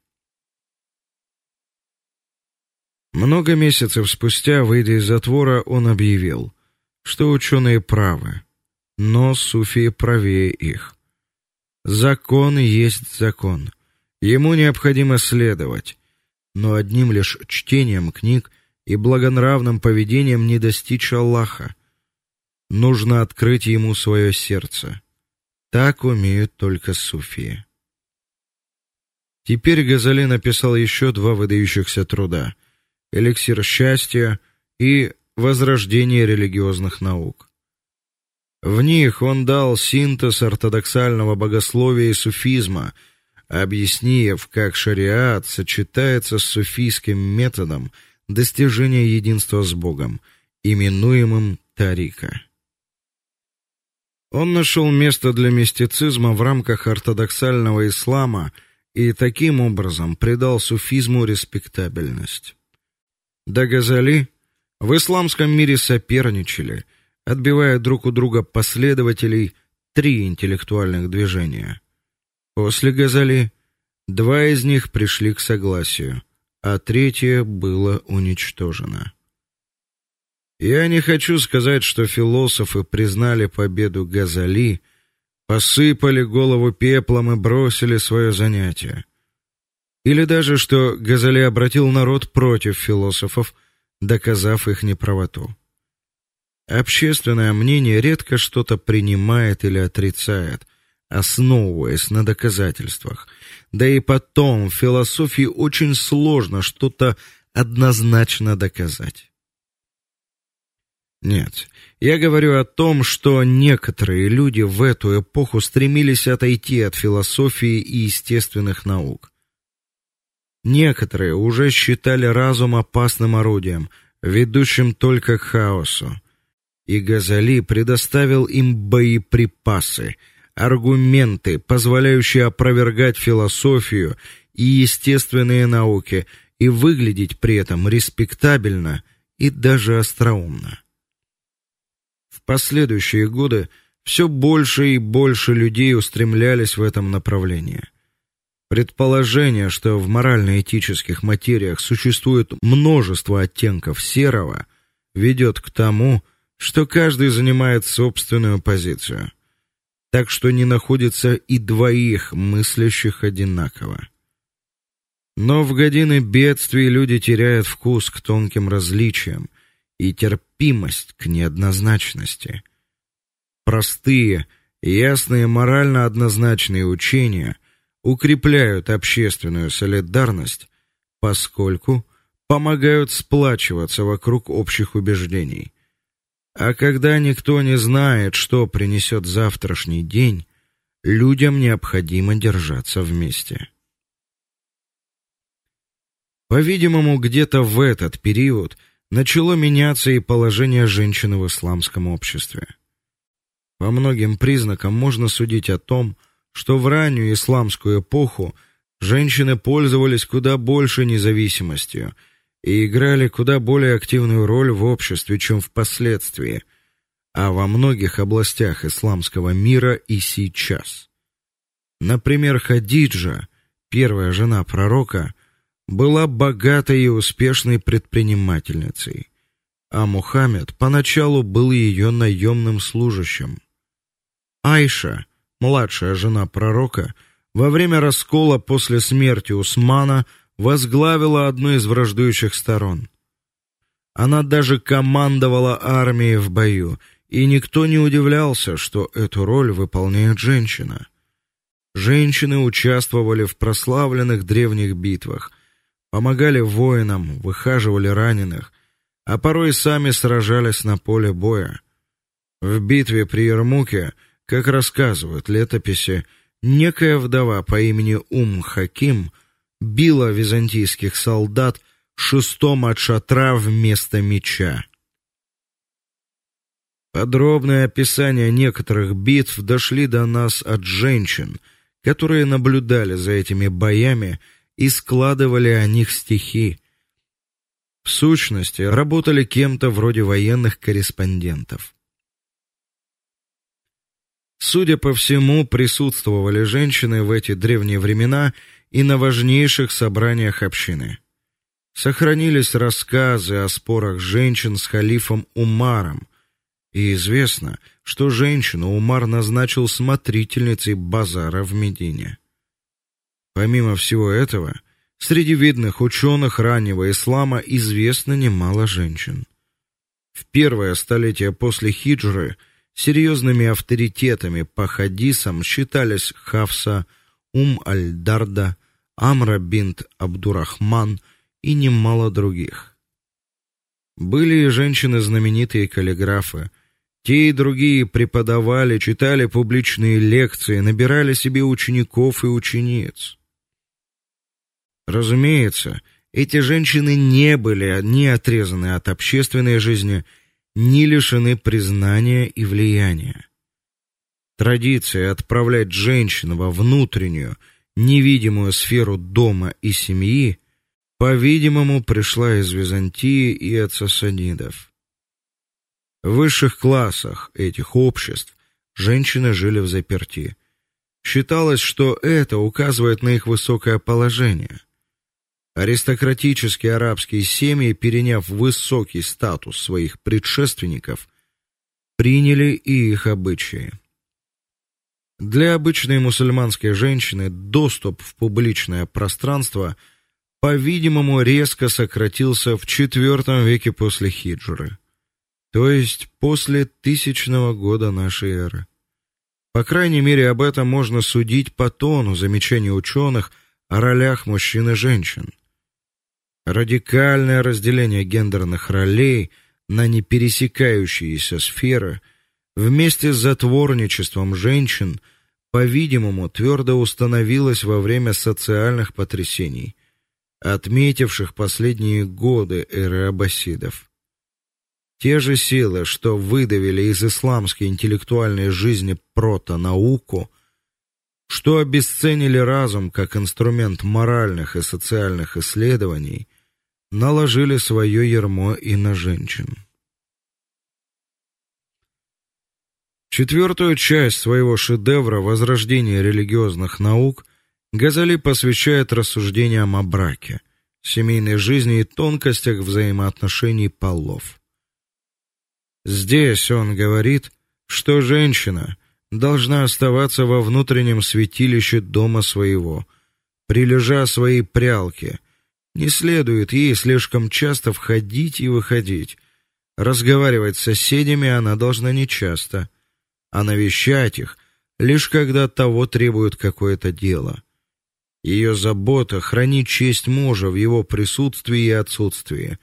Speaker 1: Много месяцев спустя, выйдя из затвора, он объявил: что ученые правы, но суфии правее их. Закон есть закон. Ему необходимо следовать, но одним лишь чтением книг и благонравным поведением не достичь Аллаха. Нужно открыть ему свое сердце. Так умеют только суфии. Теперь Газали написал еще два выдающихся труда: Эликсир счастья и возрождение религиозных наук. В них он дал синтез ортодоксального богословия и суфизма, объяснив, как шариат сочетается с суфийским методом достижения единства с Богом, именуемым тарика. Он нашел место для мистицизма в рамках ортодоксального ислама и таким образом придал суфизму респектабельность. До Газали в исламском мире соперничали, отбивая друг у друга последователей три интеллектуальных движения. После Газали два из них пришли к согласию, а третье было уничтожено. Я не хочу сказать, что философы признали победу Газали, посыпали голову пеплом и бросили свое занятие. Или даже что Газали обратил народ против философов, доказав их неправоту. Общественное мнение редко что-то принимает или отрицает, основываясь на доказательствах. Да и потом в философии очень сложно что-то однозначно доказать. Нет, я говорю о том, что некоторые люди в эту эпоху стремились отойти от философии и естественных наук. Некоторые уже считали разум опасным орудием, ведущим только к хаосу. И Газали предоставил им боеприпасы, аргументы, позволяющие опровергать философию и естественные науки и выглядеть при этом респектабельно и даже остроумно. Последующие годы все больше и больше людей устремлялись в этом направлении. Предположение, что в морально-этических материях существует множество оттенков серого, ведет к тому, что каждый занимает собственную позицию. Так что не находится и двоих мыслящих одинаково. Но в годины бедствий люди теряют вкус к тонким различиям и терпимость к неоднозначности. Простые, ясные морально однозначные учения – укрепляют общественную солидарность, поскольку помогают сплачиваться вокруг общих убеждений. А когда никто не знает, что принесет завтрашний день, людям необходимо держаться вместе. По-видимому, где-то в этот период начало меняться и положение женщины в исламском обществе. По многим признакам можно судить о том, что в раннюю исламскую эпоху женщины пользовались куда больше независимостью и играли куда более активную роль в обществе, чем впоследствии, а во многих областях исламского мира и сейчас. Например, Хадиджа, первая жена пророка, была богатой и успешной предпринимательницей, а Мухаммед поначалу был ее наемным служащим. Айша младшая жена пророка, во время раскола после смерти Усмана возглавила одну из враждующих сторон. Она даже командовала армией в бою, и никто не удивлялся, что эту роль выполняет женщина. Женщины участвовали в прославленных древних битвах, помогали воинам, выхаживали раненых, а порой сами сражались на поле боя. В битве при Ярмуке как рассказывают летописи, некая вдова по имени Ум-Хаким била византийских солдат шестом от шатра вместо меча. Подробное описание некоторых битв дошли до нас от женщин, которые наблюдали за этими боями и складывали о них стихи. В сущности, работали кем-то вроде военных корреспондентов. Судя по всему, присутствовали женщины в эти древние времена и на важнейших собраниях общины. Сохранились рассказы о спорах женщин с халифом Умаром, и известно, что женщину Умар назначил смотрительницей базара в Медине. Помимо всего этого, среди видных ученых раннего ислама известно немало женщин. В первое столетие после хиджры серьезными авторитетами по хадисам считались Хавса, Ум аль-Дарда, Амра бинт Абдурахман и немало других. Были и женщины знаменитые каллиграфы, те и другие преподавали, читали публичные лекции, набирали себе учеников и учениц. Разумеется, эти женщины не были ни отрезаны от общественной жизни, ни лишены признания и влияния. Традиция отправлять женщин во внутреннюю, невидимую сферу дома и семьи, по-видимому, пришла из Византии и от сасанидов. В высших классах этих обществ женщины жили в заперти. Считалось, что это указывает на их высокое положение. Аристократические арабские семьи, переняв высокий статус своих предшественников, приняли и их обычаи. Для обычной мусульманской женщины доступ в публичное пространство, по-видимому, резко сократился в IV веке после хиджры то есть после тысячного года нашей эры. По крайней мере, об этом можно судить по тону замечаний ученых о ролях мужчин и женщин. Радикальное разделение гендерных ролей на непересекающиеся сферы вместе с затворничеством женщин, по-видимому, твердо установилось во время социальных потрясений, отметивших последние годы эры аббасидов. Те же силы, что выдавили из исламской интеллектуальной жизни протонауку, что обесценили разум как инструмент моральных и социальных исследований, наложили свое ярмо и на женщин. Четвертую часть своего шедевра Возрождение религиозных наук Газали посвящает рассуждениям о браке, семейной жизни и тонкостях взаимоотношений полов. Здесь он говорит, что женщина должна оставаться во внутреннем святилище дома своего, прилежа своей прялке. Не следует ей слишком часто входить и выходить. Разговаривать с соседями она должна нечасто, а навещать их лишь когда того требует какое-то дело. Ее забота хранить честь мужа в его присутствии и отсутствии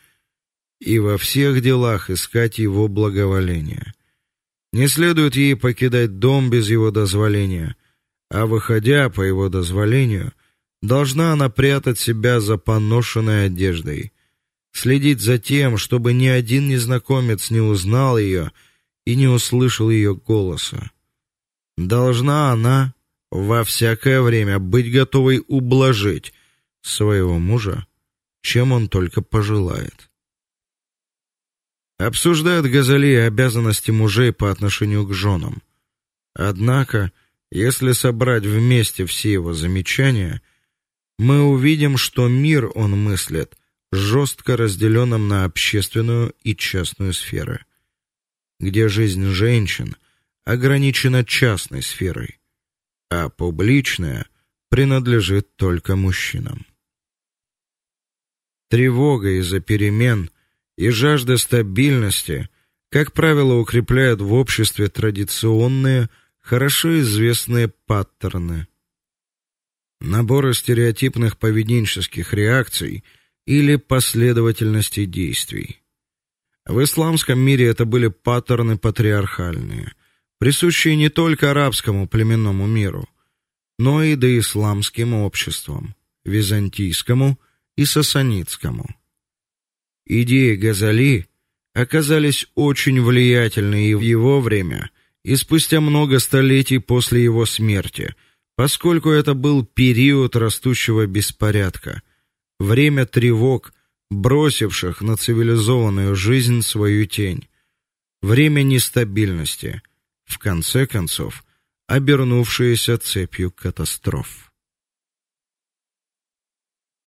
Speaker 1: и во всех делах искать его благоволения. Не следует ей покидать дом без его дозволения, а выходя по его дозволению, должна она прятать себя за поношенной одеждой, следить за тем, чтобы ни один незнакомец не узнал ее и не услышал ее голоса. Должна она во всякое время быть готовой ублажить своего мужа, чем он только пожелает. Обсуждают Газали обязанности мужей по отношению к женам. Однако, если собрать вместе все его замечания, мы увидим, что мир он мыслит жестко разделенным на общественную и частную сферы, где жизнь женщин ограничена частной сферой, а публичная принадлежит только мужчинам. Тревога из-за перемен и жажда стабильности, как правило, укрепляют в обществе традиционные, хорошо известные паттерны. Наборы стереотипных поведенческих реакций или последовательности действий. В исламском мире это были паттерны патриархальные, присущие не только арабскому племенному миру, но и доисламским обществам, византийскому и сасанидскому. Идеи Газали оказались очень влиятельны и в его время, и спустя много столетий после его смерти, поскольку это был период растущего беспорядка, время тревог, бросивших на цивилизованную жизнь свою тень, время нестабильности, в конце концов, обернувшееся цепью катастроф.